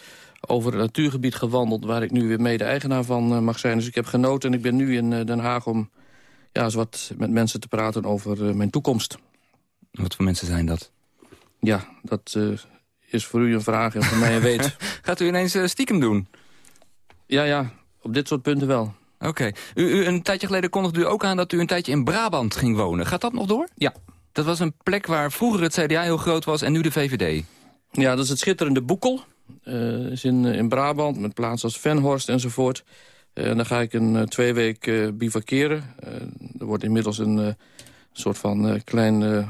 over het natuurgebied gewandeld... waar ik nu weer mede-eigenaar van mag zijn. Dus ik heb genoten en ik ben nu in Den Haag... om ja, eens wat met mensen te praten over mijn toekomst. Wat voor mensen zijn dat? Ja, dat is voor u een vraag en voor mij een weet. Gaat u ineens stiekem doen? Ja, ja, op dit soort punten wel. Oké. U, u, een tijdje geleden kondigde u ook aan dat u een tijdje in Brabant ging wonen. Gaat dat nog door? Ja. Dat was een plek waar vroeger het CDA heel groot was en nu de VVD. Ja, dat is het schitterende Boekel. Eh is in, in Brabant, met plaatsen als Venhorst enzovoort. Eh, En dan ga ik een eh, twee week eh, bivakeren. Er wordt inmiddels een soort van klein eh,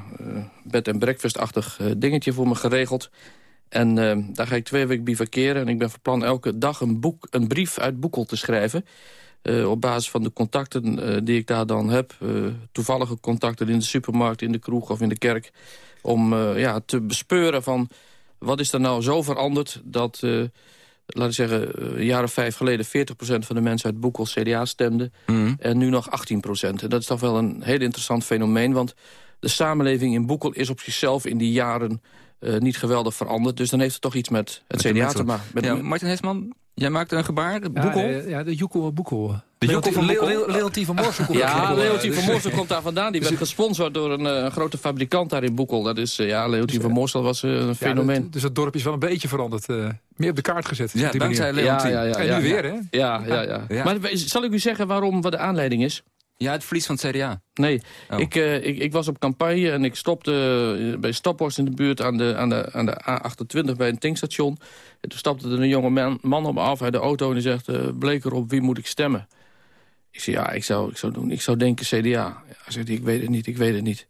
bed-and-breakfast-achtig eh, dingetje voor me geregeld. En eh, daar ga ik twee weken bivakeren. En ik ben van plan elke dag een, boek, een brief uit Boekel te schrijven. Eh, op basis van de contacten eh, die ik daar dan heb. eh, toevallige contacten in de supermarkt, in de kroeg of in de kerk. Om ja, te bespeuren van wat is er nou zo veranderd dat... laat ik zeggen, een jaar of vijf geleden 40% van de mensen uit Boekel CDA stemden. En nu nog 18%. En dat is toch wel een heel interessant fenomeen. Want de samenleving in Boekel is op zichzelf in die jaren eh, niet geweldig veranderd. Dus dan heeft het toch iets met het Met de CDA te maken. Met ja, de- Martin Hesman, jij maakte een gebaar. Boekel? Ja, de Joekel Boekel. Leontien van Leontien van Moorsel komt Ja. Leontien van Dus- Moorsel komt daar vandaan. Die Dus werd gesponsord door een eh, grote fabrikant daar in Boekel. Dat is, eh, ja, Leontien van Moorsel was een fenomeen. dus het dorp is wel een beetje veranderd. eh, meer op de kaart gezet. Ja, dankzij ja, en ja, nu ja. weer, hè? Ja, ja, ja. Maar zal ik u zeggen waarom, wat de aanleiding is? Ja, het verlies van het CDA. Nee, Oh. ik, eh, ik, ik was op campagne en ik stopte eh, bij Staphorst in de buurt aan de, aan, de, aan de A28 bij een tankstation. En toen stapte er een jonge man, man op me af uit de auto en die zegt... eh Bleker, op wie moet ik stemmen? Ik zei, ja, ik zou, ik zou, doen, ik zou denken CDA. Ja, hij zegt, ik weet het niet, ik weet het niet.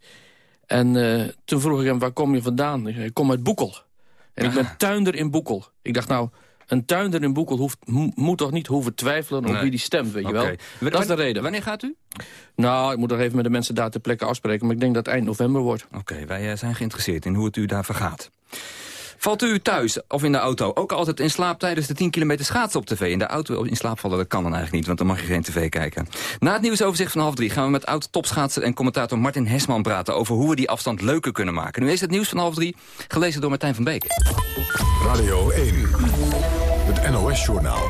En toen vroeg ik hem, waar kom je vandaan? Ik zei, ik kom uit Boekel. En ik ben tuinder in Boekel. Ik dacht, nou, een tuinder in Boekel hoeft, mo- moet toch niet hoeven twijfelen... op Nee. wie die stemt, weet je wel? Dat is de reden. Wanneer gaat u? Nou, ik moet nog even met de mensen daar ter plekke afspreken... maar ik denk dat het eind november wordt. Oké, wij eh, zijn geïnteresseerd in hoe het u daar vergaat. Valt u thuis of in de auto ook altijd in slaap tijdens de 10 kilometer schaatsen op tv? In de auto in slaap vallen, dat kan dan eigenlijk niet, want dan mag je geen tv kijken. Na het nieuwsoverzicht van half drie gaan we met oud-topschaatser en commentator Martin Hesman praten over hoe we die afstand leuker kunnen maken. Nu is het nieuws van half drie, gelezen door Martijn van Beek. Radio 1, het NOS-journaal.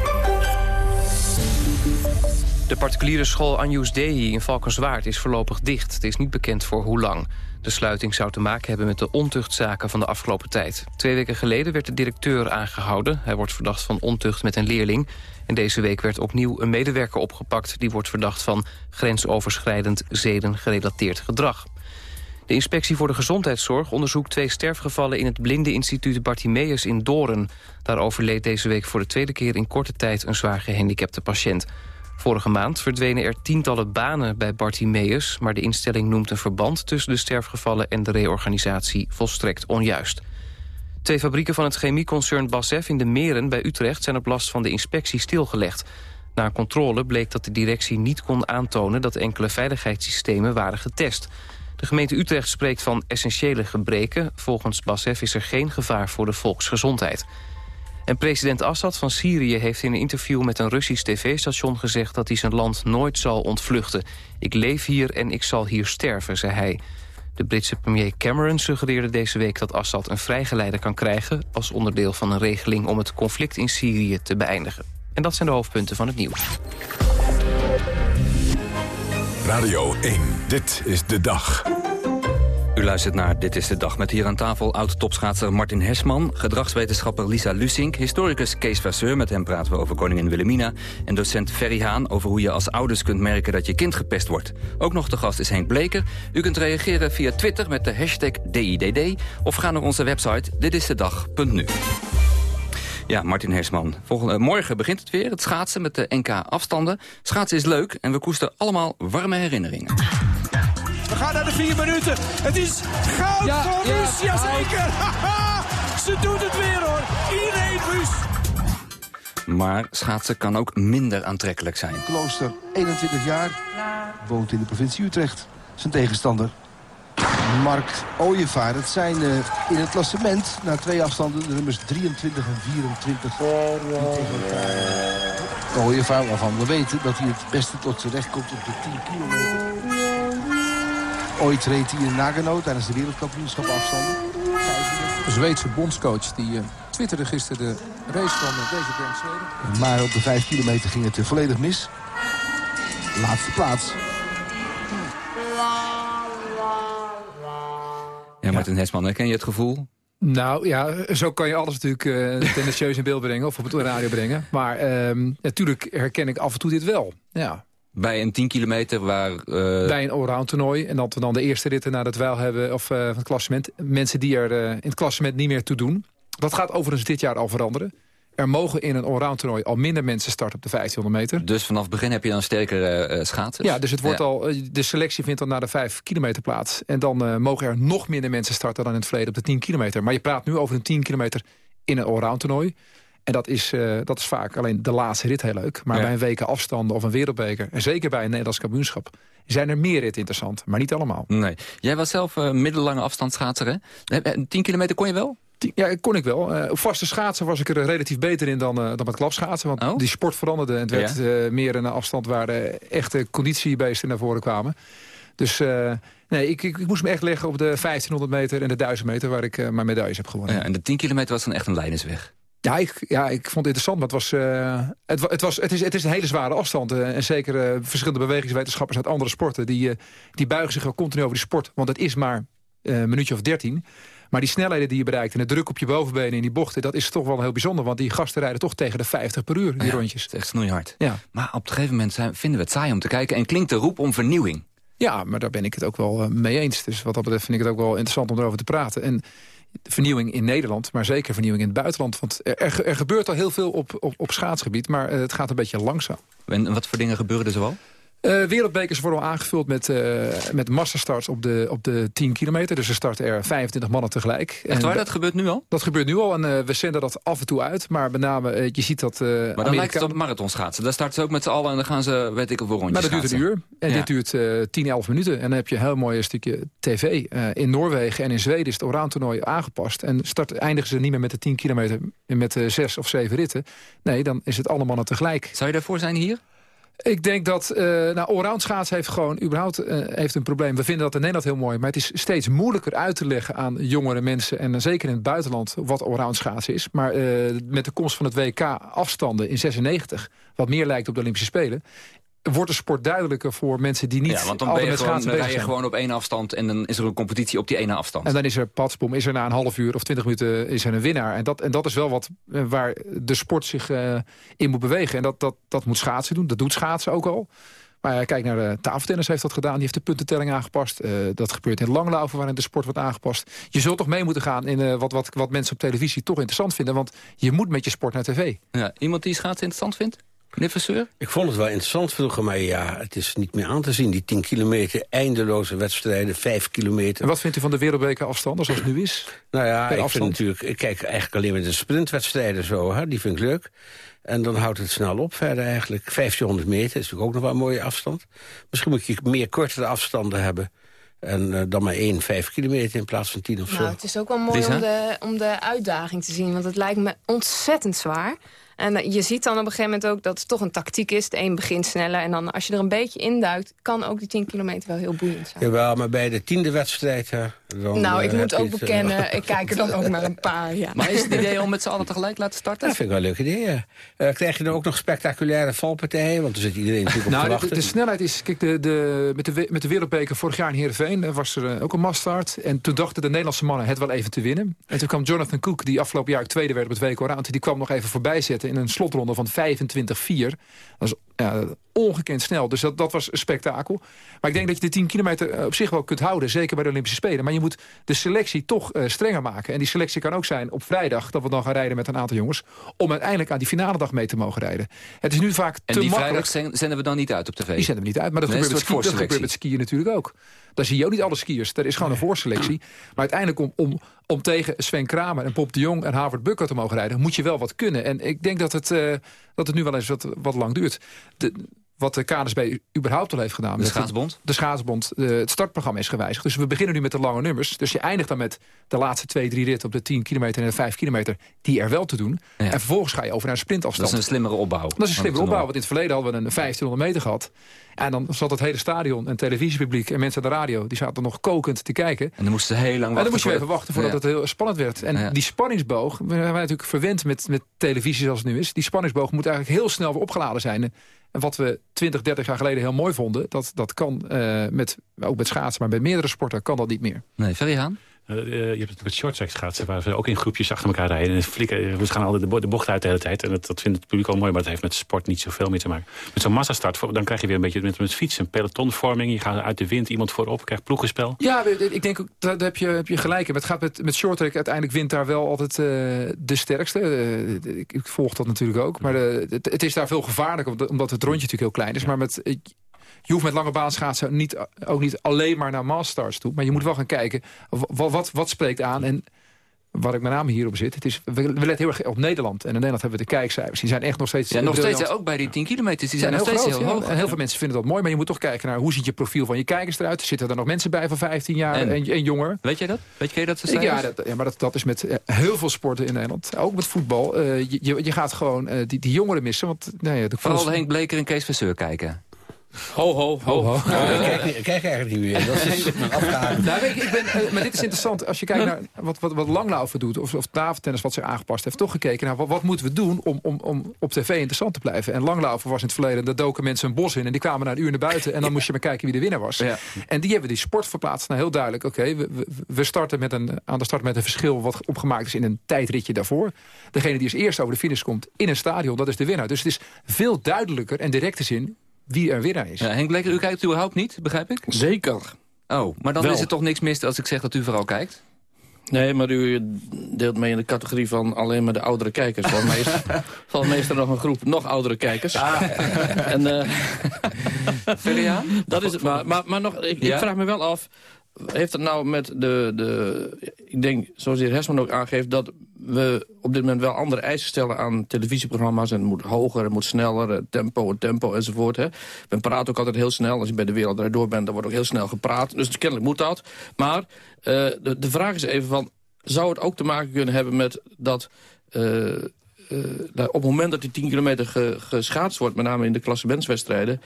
De particuliere school Anjus Dei in Valkenswaard is voorlopig dicht. Het is niet bekend voor hoe lang. De sluiting zou te maken hebben met de ontuchtzaken van de afgelopen tijd. Twee weken geleden werd de directeur aangehouden. Hij wordt verdacht van ontucht met een leerling. En deze week werd opnieuw een medewerker opgepakt... die wordt verdacht van grensoverschrijdend zedengerelateerd gedrag. De Inspectie voor de Gezondheidszorg onderzoekt twee sterfgevallen... in het blindeninstituut Bartimeus in Doorn. Daar overleed deze week voor de tweede keer in korte tijd... een zwaar gehandicapte patiënt. Vorige maand verdwenen er tientallen banen bij Bartimeus... maar de instelling noemt een verband tussen de sterfgevallen... en de reorganisatie volstrekt onjuist. Twee fabrieken van het chemieconcern Basf in de Meren bij Utrecht... zijn op last van de inspectie stilgelegd. Na controle bleek dat de directie niet kon aantonen... dat enkele veiligheidssystemen waren getest. De gemeente Utrecht spreekt van essentiële gebreken. Volgens Basf is er geen gevaar voor de volksgezondheid. En president Assad van Syrië heeft in een interview met een Russisch tv-station gezegd dat hij zijn land nooit zal ontvluchten. Ik leef hier en ik zal hier sterven, zei hij. De Britse premier Cameron suggereerde deze week dat Assad een vrijgeleide kan krijgen... als onderdeel van een regeling om het conflict in Syrië te beëindigen. En dat zijn de hoofdpunten van het nieuws. Radio 1, dit is de dag. U luistert naar Dit is de Dag met hier aan tafel oud-topschaatser Martin Hesman... gedragswetenschapper Lisa Lusink, historicus Kees Vasseur... met hem praten we over koningin Wilhelmina... en docent Ferry Haan over hoe je als ouders kunt merken dat je kind gepest wordt. Ook nog de gast is Henk Bleker. U kunt reageren via Twitter met de hashtag DIDD... of ga naar onze website ditistedag.nu. Ja, Martin Hersman. Volgende, morgen begint het weer, het schaatsen met de NK-afstanden. Schaatsen is leuk en we koesteren allemaal warme herinneringen. We gaan naar de vier minuten. Het is goud Ja, voor ja, Ruus, jazeker. Haha, Ze doet het weer hoor. Iedereen Ruus. Maar schaatsen kan ook minder aantrekkelijk zijn. Klooster, 21 jaar, woont in de provincie Utrecht. Zijn tegenstander, Mark Ooyevaar. Het zijn eh, in het klassement, na twee afstanden, de nummers 23 en 24. die Ooyevaar, waarvan we weten dat hij het beste tot zijn recht komt op de 10 kilometer. Ooit reed hij in Nagano tijdens de wereldkampioenschap afstanden. De Zweedse bondscoach die eh, twitterde gisteren de race van eh, deze Bernd. Maar op de 5 kilometer ging het volledig mis. Laatste plaats. Ja, Martin Hesman, herken je het gevoel? Nou ja, zo kan je alles natuurlijk eh tendentieus in beeld brengen of op het radio brengen. Maar ehm, natuurlijk herken ik af en toe dit wel. Ja. Bij een 10 kilometer waar... eh, Bij een allround toernooi. En dat we dan de eerste ritten naar het wijl hebben of, eh, van het klassement. Mensen die er in het klassement niet meer toe doen. Dat gaat overigens dit jaar al veranderen. Er mogen in een allround toernooi al minder mensen starten op de 1500 meter. Dus vanaf het begin heb je dan sterkere eh schaatsers? Ja, dus het wordt Ja. al, eh, de selectie vindt dan naar de 5 kilometer plaats. En dan eh, mogen er nog minder mensen starten dan in het verleden op de 10 kilometer. Maar je praat nu over een 10 kilometer in een allround toernooi. En dat is, eh, dat is vaak alleen de laatste rit heel leuk. Maar Ja. bij een weken afstanden of een wereldbeker... en zeker bij een Nederlands kampioenschap... zijn er meer ritten interessant, maar niet allemaal. Nee. Jij was zelf eh, middellange afstandsschaatser, hè? Eh, eh, 10 kilometer kon je wel? Ja, kon ik wel. Eh, op vaste schaatsen was ik er relatief beter in dan, eh, dan met klapschaatsen. Want Oh. die sport veranderde. En het werd eh, meer een afstand waar echte conditiebeesten naar voren kwamen. Dus nee, ik, ik, ik moest me echt leggen op de 1500 meter en de 1000 meter... waar ik mijn medailles heb gewonnen. Ja, en de 10 kilometer was dan echt een leidersweg. Ja ik, ja, ik vond het interessant, maar het, was, uh, het, het, was, het, is, het is een hele zware afstand. Uh, en zeker uh, verschillende bewegingswetenschappers uit andere sporten... die, die buigen zich al continu over die sport. Want het is maar een minuutje of dertien. Maar die snelheden die je bereikt en de druk op je bovenbenen in die bochten... dat is toch wel heel bijzonder, want die gasten rijden toch tegen de 50 per uur, die ja, rondjes. Het is echt snoeihard. Ja. Maar op een gegeven moment zijn, vinden we het saai om te kijken... en klinkt de roep om vernieuwing. Ja, maar daar ben ik het ook wel mee eens. Dus wat dat betreft vind ik het ook wel interessant om erover te praten. En vernieuwing in Nederland, maar zeker vernieuwing in het buitenland. Want er, er gebeurt al heel veel op, op, op schaatsgebied, maar het gaat een beetje langzaam. En wat voor dingen gebeuren er zoal? Uh, wereldbekers worden aangevuld met, uh, met massastarts op de, op de 10 kilometer. Dus er starten er 25 mannen tegelijk. Echt waar? dat gebeurt nu al? Dat gebeurt nu al en uh, we zenden dat af en toe uit. Maar met name, je ziet dat... maar dan Amerika... lijkt het op marathonschaatsen. Daar starten ze ook met z'n allen en dan gaan ze, weet ik hoeveel rondjes Maar dat duurt een uur. En ja. dit duurt 10, 11 minuten. En dan heb je een heel mooi stukje tv. in Noorwegen en in Zweden is het oranje-toernooi aangepast. En start, eindigen ze niet meer met de 10 kilometer met zes of zeven ritten. Nee, dan is het alle mannen tegelijk. Zou je daarvoor zijn hier? Ik denk dat, uh, nou, allround schaatsen heeft gewoon überhaupt uh, heeft een probleem. We vinden dat in Nederland heel mooi, maar het is steeds moeilijker uit te leggen aan jongere mensen. En uh, zeker in het buitenland wat allround schaatsen is. Maar met de komst van het WK afstanden in 96, wat meer lijkt op de Olympische Spelen wordt de sport duidelijker voor mensen die niet ja, want dan ben je, gewoon, dan rij je gewoon op één afstand en dan is er een competitie op die ene afstand. En dan is er padsboom, is er na een half uur of twintig minuten is er een winnaar. En dat, en dat is wel wat waar de sport zich uh, in moet bewegen. En dat, dat, dat moet schaatsen doen, dat doet schaatsen ook al. Maar kijk naar de tafeltennis heeft dat gedaan. Die heeft de puntentelling aangepast. Uh, dat gebeurt in langlaufen waarin de sport wordt aangepast. Je zult toch mee moeten gaan in uh, wat, wat, wat mensen op televisie toch interessant vinden. Want je moet met je sport naar tv. Ja, iemand die schaatsen interessant vindt? Meneer Vasseur? Ik vond het wel interessant vroeger, maar ja, het is niet meer aan te zien. Die 10 kilometer, eindeloze wedstrijden, 5 kilometer. En wat vindt u van de wereldbeker afstanden zoals het nu is? Nou ja, ik vind natuurlijk, ik kijk eigenlijk alleen maar de sprintwedstrijden zo, hè, die vind ik leuk. En dan houdt het snel op verder eigenlijk. 1500 meter is natuurlijk ook nog wel een mooie afstand. Misschien moet je meer kortere afstanden hebben. En uh, dan maar 1, 5 kilometer in plaats van 10 of nou, zo. Het is ook wel mooi om de, om de uitdaging te zien. Want het lijkt me ontzettend zwaar. En je ziet dan op een gegeven moment ook dat het toch een tactiek is. De een begint sneller en dan als je er een beetje induikt... kan ook die 10 kilometer wel heel boeiend zijn. Jawel, maar bij de tiende wedstrijd... Hè, dan, nou, ik uh, moet ook bekennen, uh, ik kijk er dan ook maar een paar. Ja. Maar is het idee om met z'n allen tegelijk laten starten? Dat vind ik wel een leuk idee, ja. uh, krijg je dan ook nog spectaculaire valpartijen? Want er zit iedereen natuurlijk op nou, te wachten. De, de, snelheid is... Kijk, de, de, met, de, met de Wereldbeker vorig jaar in Heerenveen was er ook een massstart. En toen dachten de Nederlandse mannen het wel even te winnen. En toen kwam Jonathan Cook, die afgelopen jaar ook tweede werd op het WK Round. Die kwam nog even voorbij zetten in een slotronde van 25-4. Dat is ja, ongekend snel. Dus dat, dat was een spektakel. Maar ik denk dat je de 10 kilometer op zich wel kunt houden. Zeker bij de Olympische Spelen. Maar je moet de selectie toch uh, strenger maken. En die selectie kan ook zijn op vrijdag... dat we dan gaan rijden met een aantal jongens... om uiteindelijk aan die finale dag mee te mogen rijden. Het is nu vaak en te die makkelijk. vrijdag zenden we dan niet uit op tv? Die zenden we niet uit. Maar dat, nee, gebeurt, met ski, dat gebeurt met skiën natuurlijk ook. Dan zie je ook niet alle skiers. Er is gewoon een voorselectie. Maar uiteindelijk om, om, om tegen Sven Kramer en Pop de Jong en Harvard Bukker te mogen rijden... moet je wel wat kunnen. En ik denk dat het, uh, dat het nu wel eens wat, wat lang duurt. De, wat de KNSB überhaupt al heeft gedaan. De schaatsbond? De schaatsbond. Het startprogramma is gewijzigd. Dus we beginnen nu met de lange nummers. Dus je eindigt dan met de laatste twee, drie ritten op de 10 kilometer en de 5 kilometer... die er wel te doen. Ja. En vervolgens ga je over naar een sprintafstand. Dat is een slimmere opbouw. Dat is een slimmere opbouw. Want in het verleden hadden we een 1500 meter gehad. En dan zat het hele stadion en televisiepubliek en mensen aan de radio... die zaten nog kokend te kijken. En dan moesten ze heel lang wachten. En dan moest je even wachten voordat ja. het heel spannend werd. En ja. die spanningsboog, we zijn natuurlijk verwend met, met televisie zoals het nu is... die spanningsboog moet eigenlijk heel snel weer opgeladen zijn. En wat we 20, 30 jaar geleden heel mooi vonden... dat, dat kan uh, met, ook met schaatsen, maar bij meerdere sporten kan dat niet meer. Nee, Ferry Haan? Uh, je hebt het met shorttrack schaatsen, waar we ook in groepjes achter elkaar rijden. En flikken, we gaan altijd de, bo de bocht uit de hele tijd. En dat, dat vindt het publiek al mooi, maar dat heeft met sport niet zoveel meer te maken. Met zo'n massastart, dan krijg je weer een beetje met, met fietsen, pelotonvorming. Je gaat uit de wind, iemand voorop, krijgt ploegenspel. Ja, ik denk, daar heb je, heb je gelijk in. Het gaat met, met shorttrack, uiteindelijk wint daar wel altijd uh, de sterkste. Ik, volg dat natuurlijk ook. Maar het, is daar veel gevaarlijker, omdat het rondje natuurlijk heel klein is. Maar met... Je hoeft met lange baanschaatsen niet, ook niet alleen maar naar Masters toe. Maar je moet wel gaan kijken, wat, wat, wat spreekt aan... En waar ik met name hierop zit, het is, we, letten heel erg op Nederland. En in Nederland hebben we de kijkcijfers. Die zijn echt nog steeds... Ja, nog steeds, ook bij die 10 kilometer. Die zijn, zijn nog steeds groot, heel hoog. En heel veel mensen vinden dat mooi. Maar je moet toch kijken naar hoe ziet je profiel van je kijkers eruit. Zitten er nog mensen bij van 15 jaar en, en, en jonger? Weet jij dat? Weet jij dat ze ik, ja, dat, ja, maar dat, dat is met uh, heel veel sporten in Nederland. Ook met voetbal. Uh, je, je gaat gewoon uh, die, die jongeren missen. Want, nou ja, de Vooral Henk Bleker en Kees Verseur kijken. Ho, ho, ho. ho. kijk, kijk eigenlijk niet meer. Dat is afgehaakt. Nou, ik ben, uh, maar dit is interessant. Als je kijkt naar wat, wat, wat Langlaufen doet... of, of tafeltennis wat zich aangepast heeft... toch gekeken naar wat, wat moeten we doen om, om, om op tv interessant te blijven. En Langlaufen was in het verleden... daar doken mensen een bos in en die kwamen na een uur naar buiten... en dan moest je maar kijken wie de winnaar was. Ja. En die hebben die sport verplaatst naar heel duidelijk... oké, we, we, starten met een, aan de start met een verschil... wat opgemaakt is in een tijdritje daarvoor. Degene die als eerste over de finish komt in een stadion... dat is de winnaar. Dus het is veel duidelijker en directe zin wie er winnaar is. Ja, Henk Bleker, u kijkt überhaupt niet, begrijp ik? Zeker. Oh, maar dan is het toch niks mis als ik zeg dat u vooral kijkt? Nee, maar u deelt mee in de categorie van alleen maar de oudere kijkers. Van meestal, van meestal nog een groep nog oudere kijkers. Ah. en, uh, ja? Dat is het. Maar, maar, maar nog, ik, ik vraag me wel af heeft het nou met de, de... Ik denk, zoals de heer Hesman ook aangeeft... dat we op dit moment wel andere eisen stellen aan televisieprogramma's. En het moet hoger, het moet sneller, tempo, tempo enzovoort. Hè. Men praat ook altijd heel snel. Als je bij de wereld door bent, dan wordt ook heel snel gepraat. Dus kennelijk moet dat. Maar uh, de, de vraag is even van... zou het ook te maken kunnen hebben met dat... Uh, uh, op het moment dat die 10 kilometer ge, geschaatst wordt... met name in de klassementswedstrijden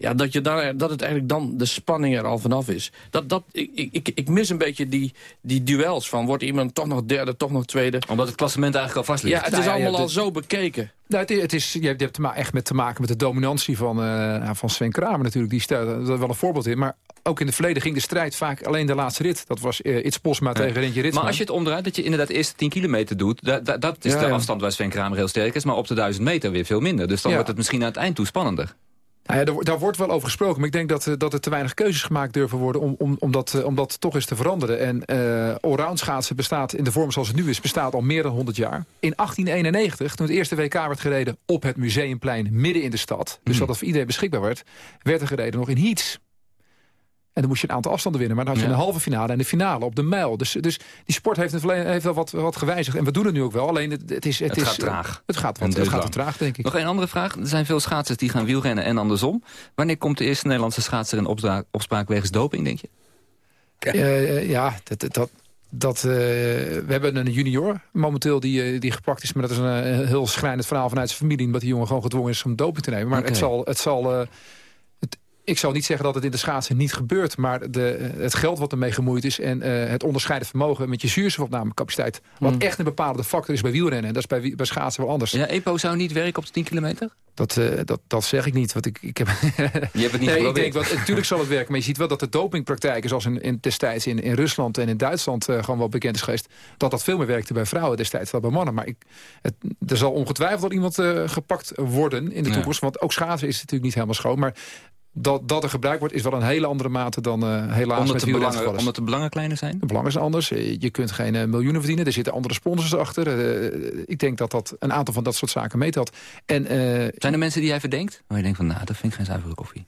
ja, dat, je daar, dat het eigenlijk dan de spanning er al vanaf is. Dat, dat, ik, ik, ik mis een beetje die, die duels van... wordt iemand toch nog derde, toch nog tweede. Omdat het klassement eigenlijk al vast ligt. Ja, het is nou allemaal al zo bekeken. Nou, het, het is, je hebt maar echt met te maken met de dominantie van, uh, van Sven Kramer natuurlijk. Die stelt er wel een voorbeeld in. Maar ook in het verleden ging de strijd vaak alleen de laatste rit. Dat was uh,Its Posma ja. tegen Rentje Ritsma. Maar als je het omdraait, dat je inderdaad de eerste 10 kilometer doet... Da, da, dat is ja, de afstand waar Sven Kramer heel sterk is. Maar op de 1000 meter weer veel minder. Dus dan wordt het misschien aan het eind toe spannender. Nou ja, daar, wordt wel over gesproken, maar ik denk dat, eh, dat er te weinig keuzes gemaakt durven worden om, om, om, dat, om dat toch eens te veranderen. En uh, allround schaatsen bestaat in de vorm zoals het nu is, bestaat al meer dan 100 jaar. In 1891, toen het eerste WK werd gereden op het Museumplein midden in de stad, dus mm. dat het voor iedereen beschikbaar werd, werd er gereden nog in heats. En dan moest je een aantal afstanden winnen. Maar dan had je een halve finale en de finale op de mijl. Dus, dus die sport heeft, heeft wel wat, wat gewijzigd. En we doen het nu ook wel. Alleen het, het, is, het, het is, gaat traag. Het gaat, wat, het gaat wat traag, denk ik. Nog een andere vraag. Er zijn veel schaatsers die gaan wielrennen en andersom. Wanneer komt de eerste Nederlandse schaatser in opspraak wegens doping, denk je? Ja, uh, ja dat... dat dat, uh, we hebben een junior momenteel die, die gepakt is. Maar dat is een, heel schrijnend verhaal vanuit zijn familie. Omdat die jongen gewoon gedwongen is om doping te nemen. Maar okay. het zal, het zal uh, ik zou niet zeggen dat het in de schaatsen niet gebeurt... maar de, het geld wat ermee gemoeid is... en uh, het onderscheiden vermogen met je zuurstofopnamecapaciteit... wat mm. echt een bepaalde factor is bij wielrennen. En dat is bij, bij schaatsen wel anders. Ja, EPO zou niet werken op de 10 kilometer? Dat, uh, dat, dat zeg ik niet. Want ik, ik heb... je hebt het niet nee, ik denk, wat, Natuurlijk zal het werken, maar je ziet wel dat de dopingpraktijken... zoals in, in, destijds in, in Rusland en in Duitsland uh, gewoon wel bekend is geweest... dat dat veel meer werkte bij vrouwen destijds dan bij mannen. Maar ik, het, er zal ongetwijfeld al iemand gepakt worden in de toekomst. Ja. Want ook schaatsen is natuurlijk niet helemaal schoon. Maar dat, dat er gebruikt wordt is wel een hele andere mate dan uh, helaas omdat met de belangen, Omdat de belangen kleiner zijn? De belangen zijn anders. Je kunt geen uh, miljoenen verdienen. Er zitten andere sponsors achter. Uh, ik denk dat dat een aantal van dat soort zaken meetelt. En, zijn er mensen die jij verdenkt? Waar je denkt van, nou, dat vind ik geen zuivere koffie.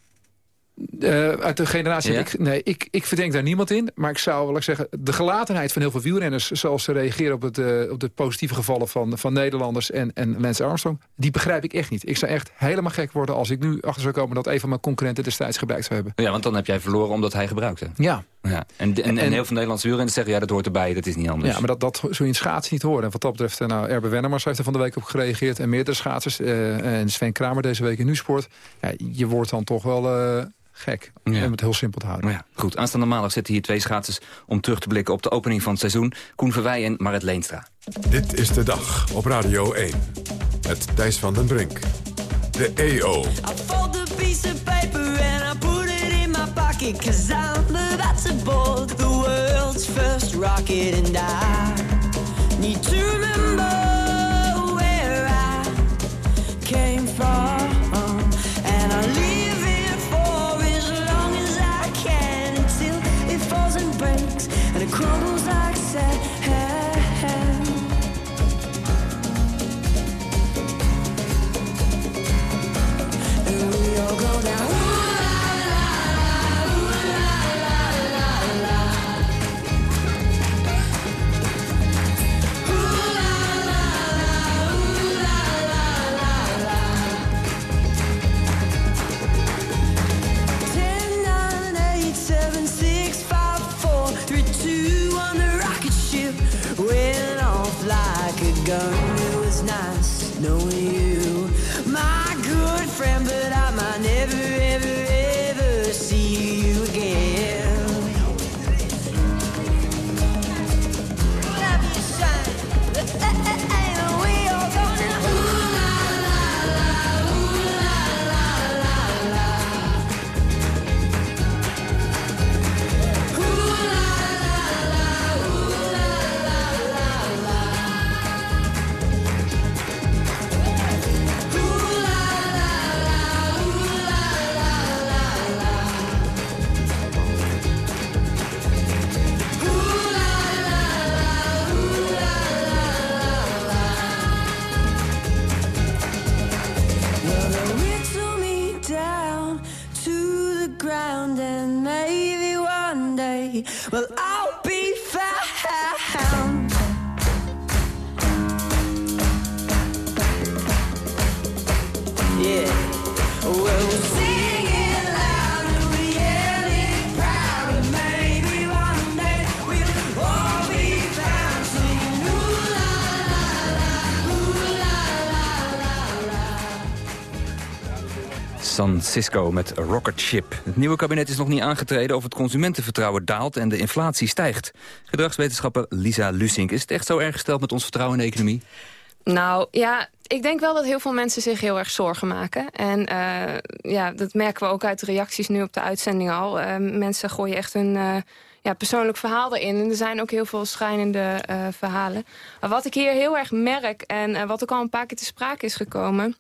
Uh, uit de generatie... Ja? Ik, nee, ik, ik verdenk daar niemand in. Maar ik zou wel zeggen... de gelatenheid van heel veel wielrenners... zoals ze reageren op, het, uh, op de positieve gevallen van, van Nederlanders en, en Lance Armstrong... die begrijp ik echt niet. Ik zou echt helemaal gek worden als ik nu achter zou komen... dat een van mijn concurrenten destijds gebruikt zou hebben. Ja, want dan heb jij verloren omdat hij gebruikte. Ja. Ja. En, en, en, en heel veel Nederlandse wielrenners zeggen... ja, dat hoort erbij, dat is niet anders. Ja, maar dat, dat zul je in schaatsen niet horen. En wat dat betreft, eh, nou, Erbe Wennemars heeft er van de week op gereageerd... en meerdere schaatsers. Uh, en Sven Kramer deze week in Nieuwsport. Ja, je wordt dan toch wel... Uh, gek. Ja. Om het heel simpel te houden. Ja, goed, aanstaande maandag zitten hier twee schaatsers... om terug te blikken op de opening van het seizoen. Koen Verwij en Marit Leenstra. Dit is de dag op Radio 1. Met Thijs van den Brink. De EO. Cause I'm about to board the world's first rocket and I San Cisco met Rocket Ship. Het nieuwe kabinet is nog niet aangetreden of het consumentenvertrouwen daalt en de inflatie stijgt. Gedragswetenschapper Lisa Lusink, is het echt zo erg gesteld met ons vertrouwen in de economie? Nou ja, ik denk wel dat heel veel mensen zich heel erg zorgen maken. En uh, ja, dat merken we ook uit de reacties nu op de uitzending al. Uh, mensen gooien echt hun uh, ja, persoonlijk verhaal erin. En er zijn ook heel veel schrijnende verhalen. Maar wat ik hier heel erg merk en wat ook al een paar keer te sprake is gekomen...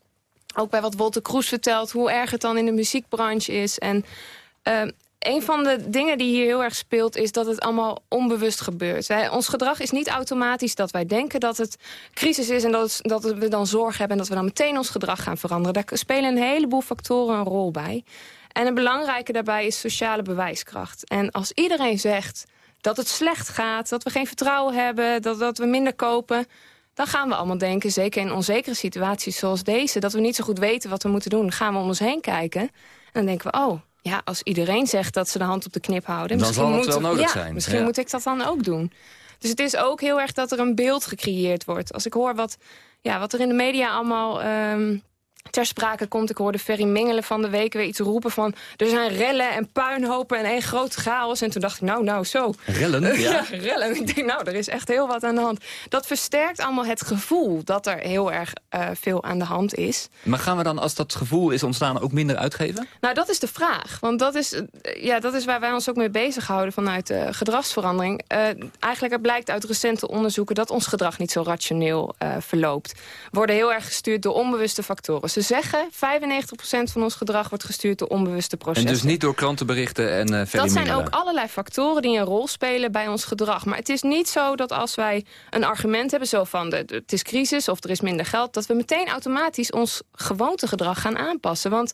ook bij wat Wolter Kroes vertelt, hoe erg het dan in de muziekbranche is... En, een van de dingen die hier heel erg speelt... is dat het allemaal onbewust gebeurt. Ons gedrag is niet automatisch dat wij denken dat het crisis is... en dat, dat we dan zorg hebben en dat we dan meteen ons gedrag gaan veranderen. Daar spelen een heleboel factoren een rol bij. En het belangrijke daarbij is sociale bewijskracht. En als iedereen zegt dat het slecht gaat, dat we geen vertrouwen hebben... dat, dat we minder kopen dan gaan we allemaal denken, zeker in onzekere situaties zoals deze... dat we niet zo goed weten wat we moeten doen. Dan gaan we om ons heen kijken en dan denken we... oh, ja, als iedereen zegt dat ze de hand op de knip houden... Dan misschien zal het moet, wel nodig ja, zijn. Misschien Ja. moet ik dat dan ook doen. Dus het is ook heel erg dat er een beeld gecreëerd wordt. Als ik hoor wat, ja, wat er in de media allemaal... ehm, ter sprake komt. Ik hoorde Ferry Mingelen van de week weer iets roepen van... er zijn rellen en puinhopen en één grote chaos. En toen dacht ik, nou, nou, zo. Rellen? Ja, rellen. Ik denk, nou, er is echt heel wat aan de hand. Dat versterkt allemaal het gevoel dat er heel erg eh, veel aan de hand is. Maar gaan we dan, als dat gevoel is ontstaan, ook minder uitgeven? Nou, dat is de vraag. Want dat is, eh, ja, dat is waar wij ons ook mee bezighouden vanuit eh, gedragsverandering. Eh, eigenlijk er blijkt uit recente onderzoeken dat ons gedrag niet zo rationeel verloopt. We worden heel erg gestuurd door onbewuste factoren. Ze zeggen 95% van ons gedrag wordt gestuurd door onbewuste En processen. dus niet door krantenberichten en uh, Dat zijn ook allerlei factoren die een rol spelen bij ons gedrag. Maar het is niet zo dat als wij een argument hebben... zo van de, het is crisis of er is minder geld... dat we meteen automatisch ons gewoontegedrag gaan aanpassen. Want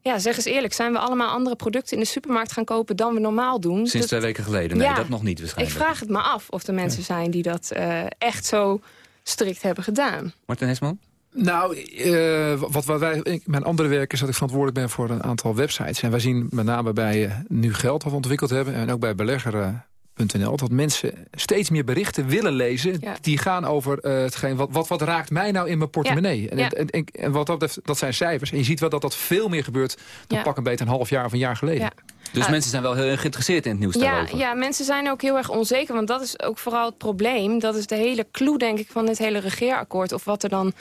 ja, zeg eens eerlijk, zijn we allemaal andere producten in de supermarkt gaan kopen... dan we normaal doen? Sinds twee weken geleden. Nee, Ja. dat nog niet Ik waarschijnlijk. vraag het me af of er mensen zijn die dat eh, echt zo strikt hebben gedaan. Martin Hesman? Nou, eh, wat, wat wij, ik, mijn andere werk is dat ik verantwoordelijk ben voor een aantal websites. En wij zien met name bij eh, Nu Geld wat we ontwikkeld hebben... en ook bij belegger.nl... dat mensen steeds meer berichten willen lezen... Ja. die gaan over eh, hetgeen... Wat, wat, wat raakt mij nou in mijn portemonnee? Ja. En, Ja. en, en, en wat dat betreft, dat zijn cijfers. En je ziet wel dat dat veel meer gebeurt... dan Ja. pak een beetje een half jaar of een jaar geleden. Ja. Dus Ah. mensen zijn wel heel erg geïnteresseerd in het nieuws Ja, daarover. ja, mensen zijn ook heel erg onzeker. Want dat is ook vooral het probleem. Dat is de hele clue, denk ik, van dit hele regeerakkoord. Of wat er dan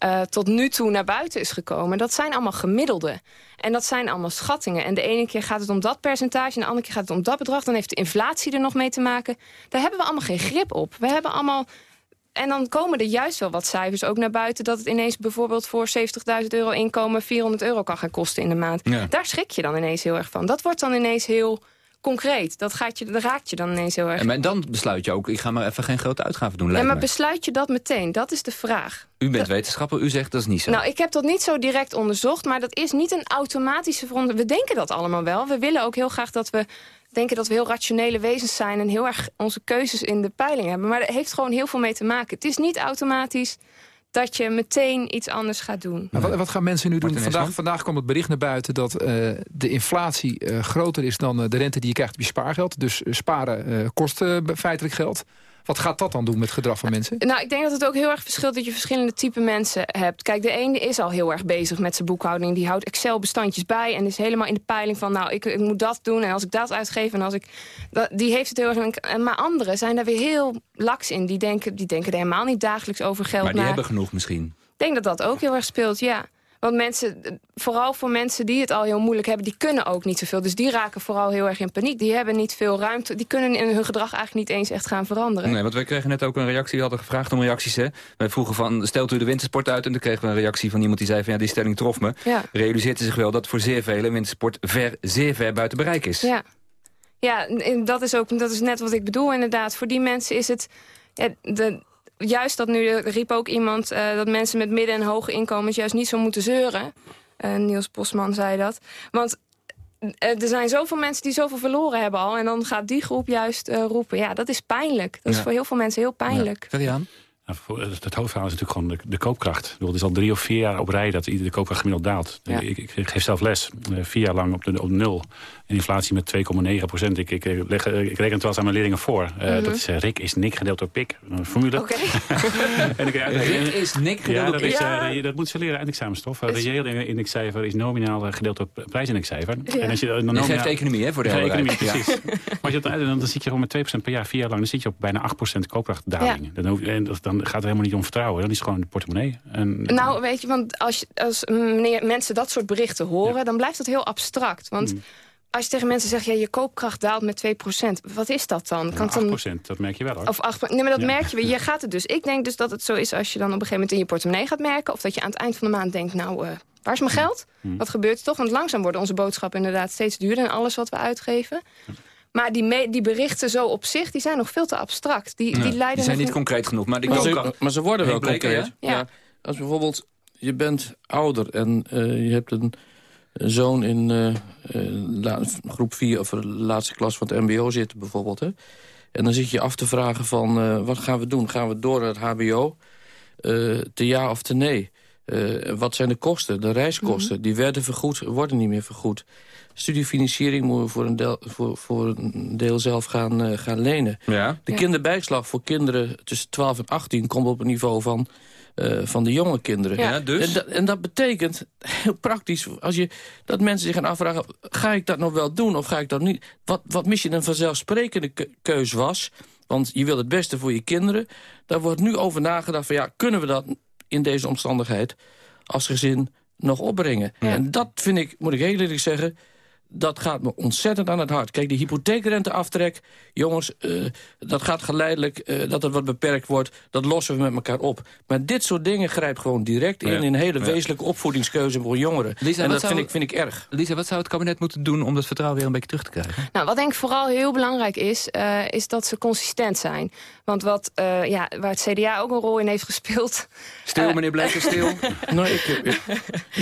eh, tot nu toe naar buiten is gekomen. Dat zijn allemaal gemiddelden. En dat zijn allemaal schattingen. En de ene keer gaat het om dat percentage... en de andere keer gaat het om dat bedrag. Dan heeft de inflatie er nog mee te maken. Daar hebben we allemaal geen grip op. We hebben allemaal... En dan komen er juist wel wat cijfers ook naar buiten... dat het ineens bijvoorbeeld voor 70.000 euro inkomen... 400 euro kan gaan kosten in de maand. Ja. Daar schrik je dan ineens heel erg van. Dat wordt dan ineens heel concreet. Dat, gaat je, dat raakt je dan ineens heel erg. En maar dan besluit je ook, ik ga maar even geen grote uitgaven doen, Ja, maar me. besluit je dat meteen? Dat is de vraag. U bent wetenschapper, u zegt dat is niet zo. Nou, ik heb dat niet zo direct onderzocht, maar dat is niet een automatische veronderstelling. We denken dat allemaal wel. We willen ook heel graag dat we denken dat we heel rationele wezens zijn... en heel erg onze keuzes in de peiling hebben. Maar er heeft gewoon heel veel mee te maken. Het is niet automatisch dat je meteen iets anders gaat doen. Maar wat, wat gaan mensen nu doen? Vandaag, vandaag kwam het bericht naar buiten dat eh, de inflatie eh, groter is dan eh, de rente die je krijgt op je spaargeld. Dus sparen eh, kost eh, feitelijk geld. Wat gaat dat dan doen met het gedrag van mensen? Nou, ik denk dat het ook heel erg verschilt dat je verschillende type mensen hebt. Kijk, de ene is al heel erg bezig met zijn boekhouding. Die houdt Excel-bestandjes bij en is helemaal in de peiling van... nou, ik, ik moet dat doen en als ik dat uitgeef en als ik... Dat, die heeft het heel erg... Maar anderen zijn daar weer heel laks in. Die denken, die denken er helemaal niet dagelijks over geld maar die na. hebben genoeg misschien. Ik denk dat dat ook heel erg speelt, ja. Want mensen, vooral voor mensen die het al heel moeilijk hebben... die kunnen ook niet zoveel. Dus die raken vooral heel erg in paniek. Die hebben niet veel ruimte. Die kunnen in hun gedrag eigenlijk niet eens echt gaan veranderen. Nee, want wij kregen net ook een reactie. We hadden gevraagd om reacties. Hè. Wij vroegen van, stelt u de wintersport uit? En toen kregen we een reactie van iemand die zei van, ja, die stelling trof me. Ja. Realiseert u zich wel dat voor zeer velen wintersport ver, zeer ver buiten bereik is. Ja, ja dat, is ook, dat is net wat ik bedoel inderdaad. Voor die mensen is het... Ja, de, juist dat nu, riep ook iemand... eh, dat mensen met midden- en hoge inkomens juist niet zo moeten zeuren. Eh, Niels Bosman zei dat. Want eh, er zijn zoveel mensen die zoveel verloren hebben al... en dan gaat die groep juist eh, roepen. Ja, dat is pijnlijk. Dat is Ja. voor heel veel mensen heel pijnlijk. Veriaan? Nou, Het hoofdverhaal is natuurlijk gewoon de, de koopkracht. Het is al drie of vier jaar op rij dat iedere koopkracht gemiddeld daalt. Ja. Ik, ik, ik geef zelf les, vier jaar lang op, de, op nul. En inflatie met 2,9 procent. Ik, ik, ik leg, ik reken het wel eens aan mijn leerlingen voor. Eh, Mhm. Dat is eh, Rik is Nick gedeeld door Pik. Een formule. en ik, Rik is Nick gedeeld ja, door dat, is, eh, Ja. re- dat moet ze leren eindexamenstof. Uh, reëel indexcijfer is nominaal eh, gedeeld door prijsindexcijfer. Ja. En als je, dan Je nominaal- geeft economie, hè, voor de helderheid. economie, Ja. precies. Maar als je dat, dan, dan zit je gewoon met 2% per jaar, vier jaar lang... dan zit je op bijna 8% koopkrachtdaling. Dan, hoef, je- en dat- dan gaat het helemaal niet om vertrouwen. Dan is het gewoon de portemonnee. En, Nou, weet je, want als, je, als meneer, mensen dat soort berichten horen... dan blijft het heel abstract. Want Mm. Als je tegen mensen zegt... Ja, je koopkracht daalt met 2%, wat is dat dan? Kan dan 8%, dat merk je wel hoor. Of acht, nee, maar dat Ja. merk je weer. Je gaat het dus. Ik denk dus dat het zo is als je dan op een gegeven moment in je portemonnee gaat merken. Of dat je aan het eind van de maand denkt, nou, eh, waar is mijn geld? Hmm. Wat gebeurt er toch? Want langzaam worden onze boodschappen inderdaad steeds duurder. En alles wat we uitgeven. Maar die, die berichten zo op zich, die zijn nog veel te abstract. Die, die leiden die zijn niet concreet genoeg. Maar, die Maar koopkracht- ze, maar ze worden wel Bleker, concreet. ja? Ja. Als bijvoorbeeld, je bent ouder en eh, je hebt een een zoon in eh, la- groep 4 of de laatste klas van het mbo zitten bijvoorbeeld. Hè? En dan zit je af te vragen van, eh, wat gaan we doen? Gaan we door naar het hbo? Eh, te ja of te nee? Eh, wat zijn de kosten, de reiskosten? Die werden vergoed, worden niet meer vergoed. Studiefinanciering moeten we voor een deel, voor, voor een deel zelf gaan, eh, gaan lenen. Ja. De Ja. kinderbijslag voor kinderen tussen 12 en 18 komt op het niveau van, eh, van de jonge kinderen. Ja, Ja, dus? En, dat, en dat betekent, heel praktisch, als je, dat mensen zich gaan afvragen... ga ik dat nog wel doen of ga ik dat niet? Wat, wat misschien een vanzelfsprekende ke- keus was... want je wil het beste voor je kinderen... daar wordt nu over nagedacht van ja, kunnen we dat in deze omstandigheid... als gezin nog opbrengen? En dat vind ik, moet ik heel eerlijk zeggen dat gaat me ontzettend aan het hart. Kijk, die hypotheekrenteaftrek, jongens, eh, dat gaat geleidelijk, eh, dat het wat beperkt wordt, dat lossen we met elkaar op. Maar dit soort dingen grijpt gewoon direct in Ja. in een hele Ja. wezenlijke opvoedingskeuze voor jongeren. Lisa, en dat zou- vind, ik, vind ik erg. Lisa, wat zou het kabinet moeten doen om dat vertrouwen weer een beetje terug te krijgen? Nou, wat denk ik vooral heel belangrijk is, eh, is dat ze consistent zijn. Want wat, eh, ja, waar het CDA ook een rol in heeft gespeeld... Stil, meneer Bleker, stil. nee, ik, ik,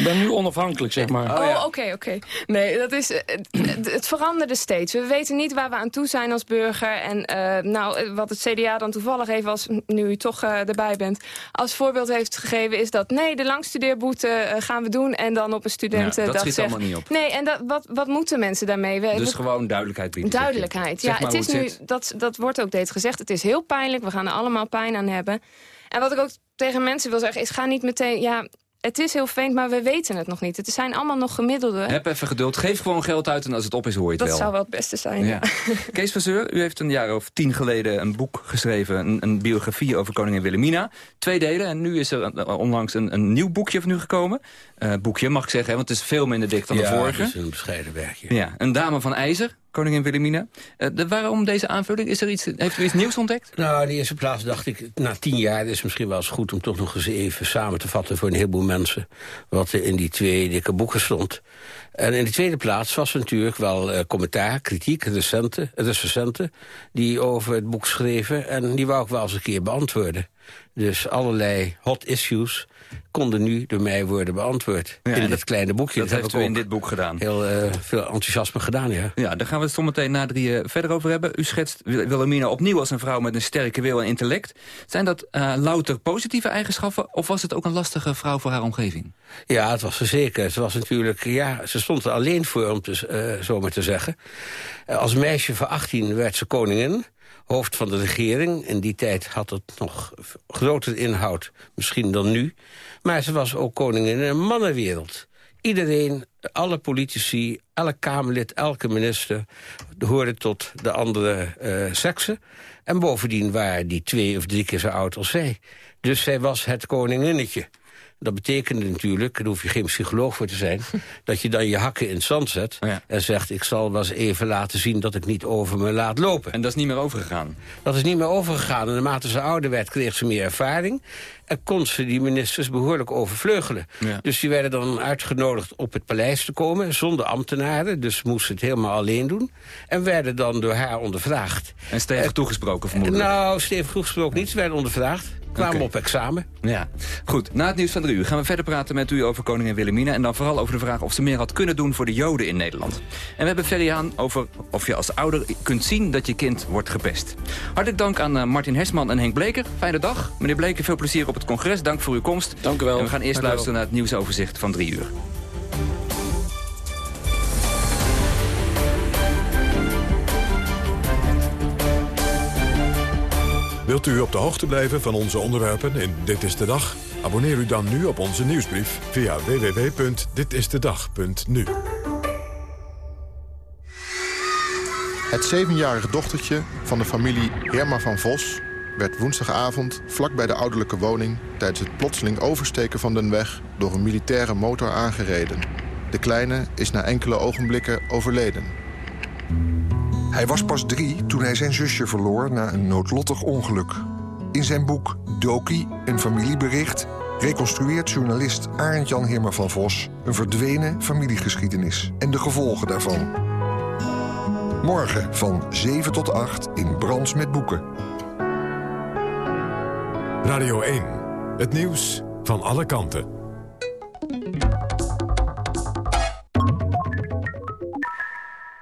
ben nu onafhankelijk, zeg maar. Oh, oké, oké. Nee, dat is, het, het veranderde steeds. We weten niet waar we aan toe zijn als burger. En eh, nou, eh, wat het CDA dan toevallig even, als, nu u toch eh, erbij bent... als voorbeeld heeft gegeven, is dat nee, de langstudeerboete eh, gaan we doen... en dan op een student Ja, eh, dat schiet zegt- allemaal niet op. Nee, en dat, wat, wat moeten mensen daarmee? We- Dus we- gewoon duidelijkheid bieden. Duidelijkheid. Ja, het is nu, zit. dat, dat wordt ook steeds gezegd. Het is heel pijnlijk. We gaan er allemaal pijn aan hebben. En wat ik ook tegen mensen wil zeggen is: ga niet meteen. Ja, het is heel vreemd, maar we weten het nog niet. Het zijn allemaal nog gemiddelde. Heb even geduld, geef gewoon geld uit en als het op is hoor je het dat wel. zou wel het beste zijn. Ja. Kees Verzeur, u heeft een jaar of tien geleden een boek geschreven... een, een biografie over koningin Wilhelmina. Twee delen en nu is er een- onlangs een, een nieuw boekje van u gekomen. Eh, boekje mag ik zeggen, want het is veel minder dik dan ja, de vorige. dat is een bescheiden werkje. Ja, een dame van ijzer, koningin Wilhelmina. Eh, de, waarom deze aanvulling? Is er iets, heeft u iets nieuws ontdekt? Nou, in de eerste plaats dacht ik, na tien jaar is het misschien wel eens goed... om toch nog eens even samen te vatten voor een heleboel mensen... wat er in die twee dikke boeken stond. En in de tweede plaats was er natuurlijk wel eh, commentaar, kritiek, recente, recensenten... die over het boek schreven en die wou ik wel eens een keer beantwoorden. Dus allerlei hot issues konden nu door mij worden beantwoord. Ja, in dit kleine boekje. Dat heb heeft ik u in dit boek gedaan. Heel eh, veel enthousiasme gedaan, ja. Ja, daar gaan we het zometeen na drieën verder over hebben. U schetst Wil- Wilhelmina opnieuw als een vrouw met een sterke wil en intellect. Zijn dat eh, louter positieve eigenschappen... of was het ook een lastige vrouw voor haar omgeving? Ja, het was ze zeker. Ze was natuurlijk, ja, ze stond er alleen voor, om te, eh, zo maar te zeggen. Als meisje van 18 werd ze koningin, hoofd van de regering. In die tijd had het nog groter inhoud, misschien dan nu. Maar ze was ook koningin in een mannenwereld. Iedereen, alle politici, elk Kamerlid, elke minister... hoorde tot de andere sekse. En bovendien waren die twee of drie keer zo oud als zij. Dus zij was het koninginnetje. Dat betekende natuurlijk, daar hoef je geen psycholoog voor te zijn... dat je dan je hakken in het zand zet en zegt... ik zal wel eens even laten zien dat ik niet over me laat lopen. En dat is niet meer overgegaan? Dat is niet meer overgegaan. En naarmate ze ouder werd, kreeg ze meer ervaring... en kon ze die ministers behoorlijk overvleugelen. Ja. Dus die werden dan uitgenodigd op het paleis te komen... zonder ambtenaren, dus moesten het helemaal alleen doen... en werden dan door haar ondervraagd. En stevig toegesproken vermoedelijk? Nou, stevig toegesproken niet. Ze werden ondervraagd. Kwamen op examen. Ja, goed. Na het nieuws van drie uur gaan we verder praten met u over koningin Wilhelmina... en dan vooral over de vraag of ze meer had kunnen doen voor de Joden in Nederland. En we hebben Ferry Haan over of je als ouder kunt zien dat je kind wordt gepest. Hartelijk dank aan eh, Martin Hersman en Henk Bleker. Fijne dag. Meneer Bleker, veel plezier op het congres. Dank voor uw komst. Dank u wel. En we gaan eerst Dank u wel. luisteren naar het nieuwsoverzicht van drie uur. Wilt u op de hoogte blijven van onze onderwerpen in Dit is de Dag? Abonneer u dan nu op onze nieuwsbrief via www.ditistedag.nu. Het zevenjarige dochtertje van de familie Herma van Vos... werd woensdagavond vlak bij de ouderlijke woning... tijdens het plotseling oversteken van den weg... door een militaire motor aangereden. De kleine is na enkele ogenblikken overleden. Hij was pas drie toen hij zijn zusje verloor na een noodlottig ongeluk. In zijn boek Doki, een familiebericht... reconstrueert journalist Arend-Jan Heerma van Vos... een verdwenen familiegeschiedenis en de gevolgen daarvan. Morgen van 7 tot 8 in Brands met Boeken. Radio 1. Het nieuws van alle kanten.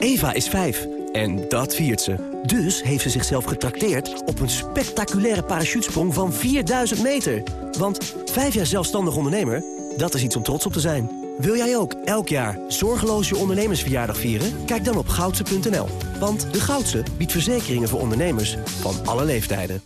Eva is vijf en dat viert ze. Dus heeft ze zichzelf getrakteerd op een spectaculaire parachutesprong van 4000 meter. Want vijf jaar zelfstandig ondernemer, dat is iets om trots op te zijn. Wil jij ook elk jaar zorgeloos je ondernemersverjaardag vieren? Kijk dan op goudse.nl. Want de Goudse biedt verzekeringen voor ondernemers van alle leeftijden.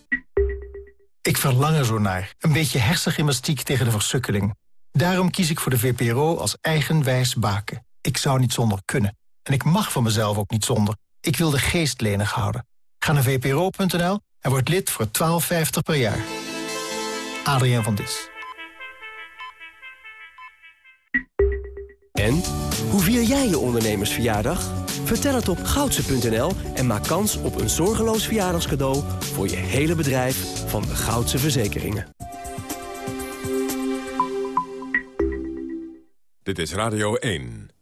Ik verlang er zo naar. Een beetje hersengymnastiek tegen de versukkeling. Daarom kies ik voor de VPRO als eigenwijs baken. Ik zou niet zonder kunnen. En ik mag van mezelf ook niet zonder. Ik wil de geest lenig houden. Ga naar vpro.nl en word lid voor 12,50 per jaar. Adriaan van Dis. En, hoe vier jij je ondernemersverjaardag? Vertel het op goudse.nl en maak kans op een zorgeloos verjaardagscadeau... voor je hele bedrijf van de Goudse Verzekeringen. Dit is Radio 1.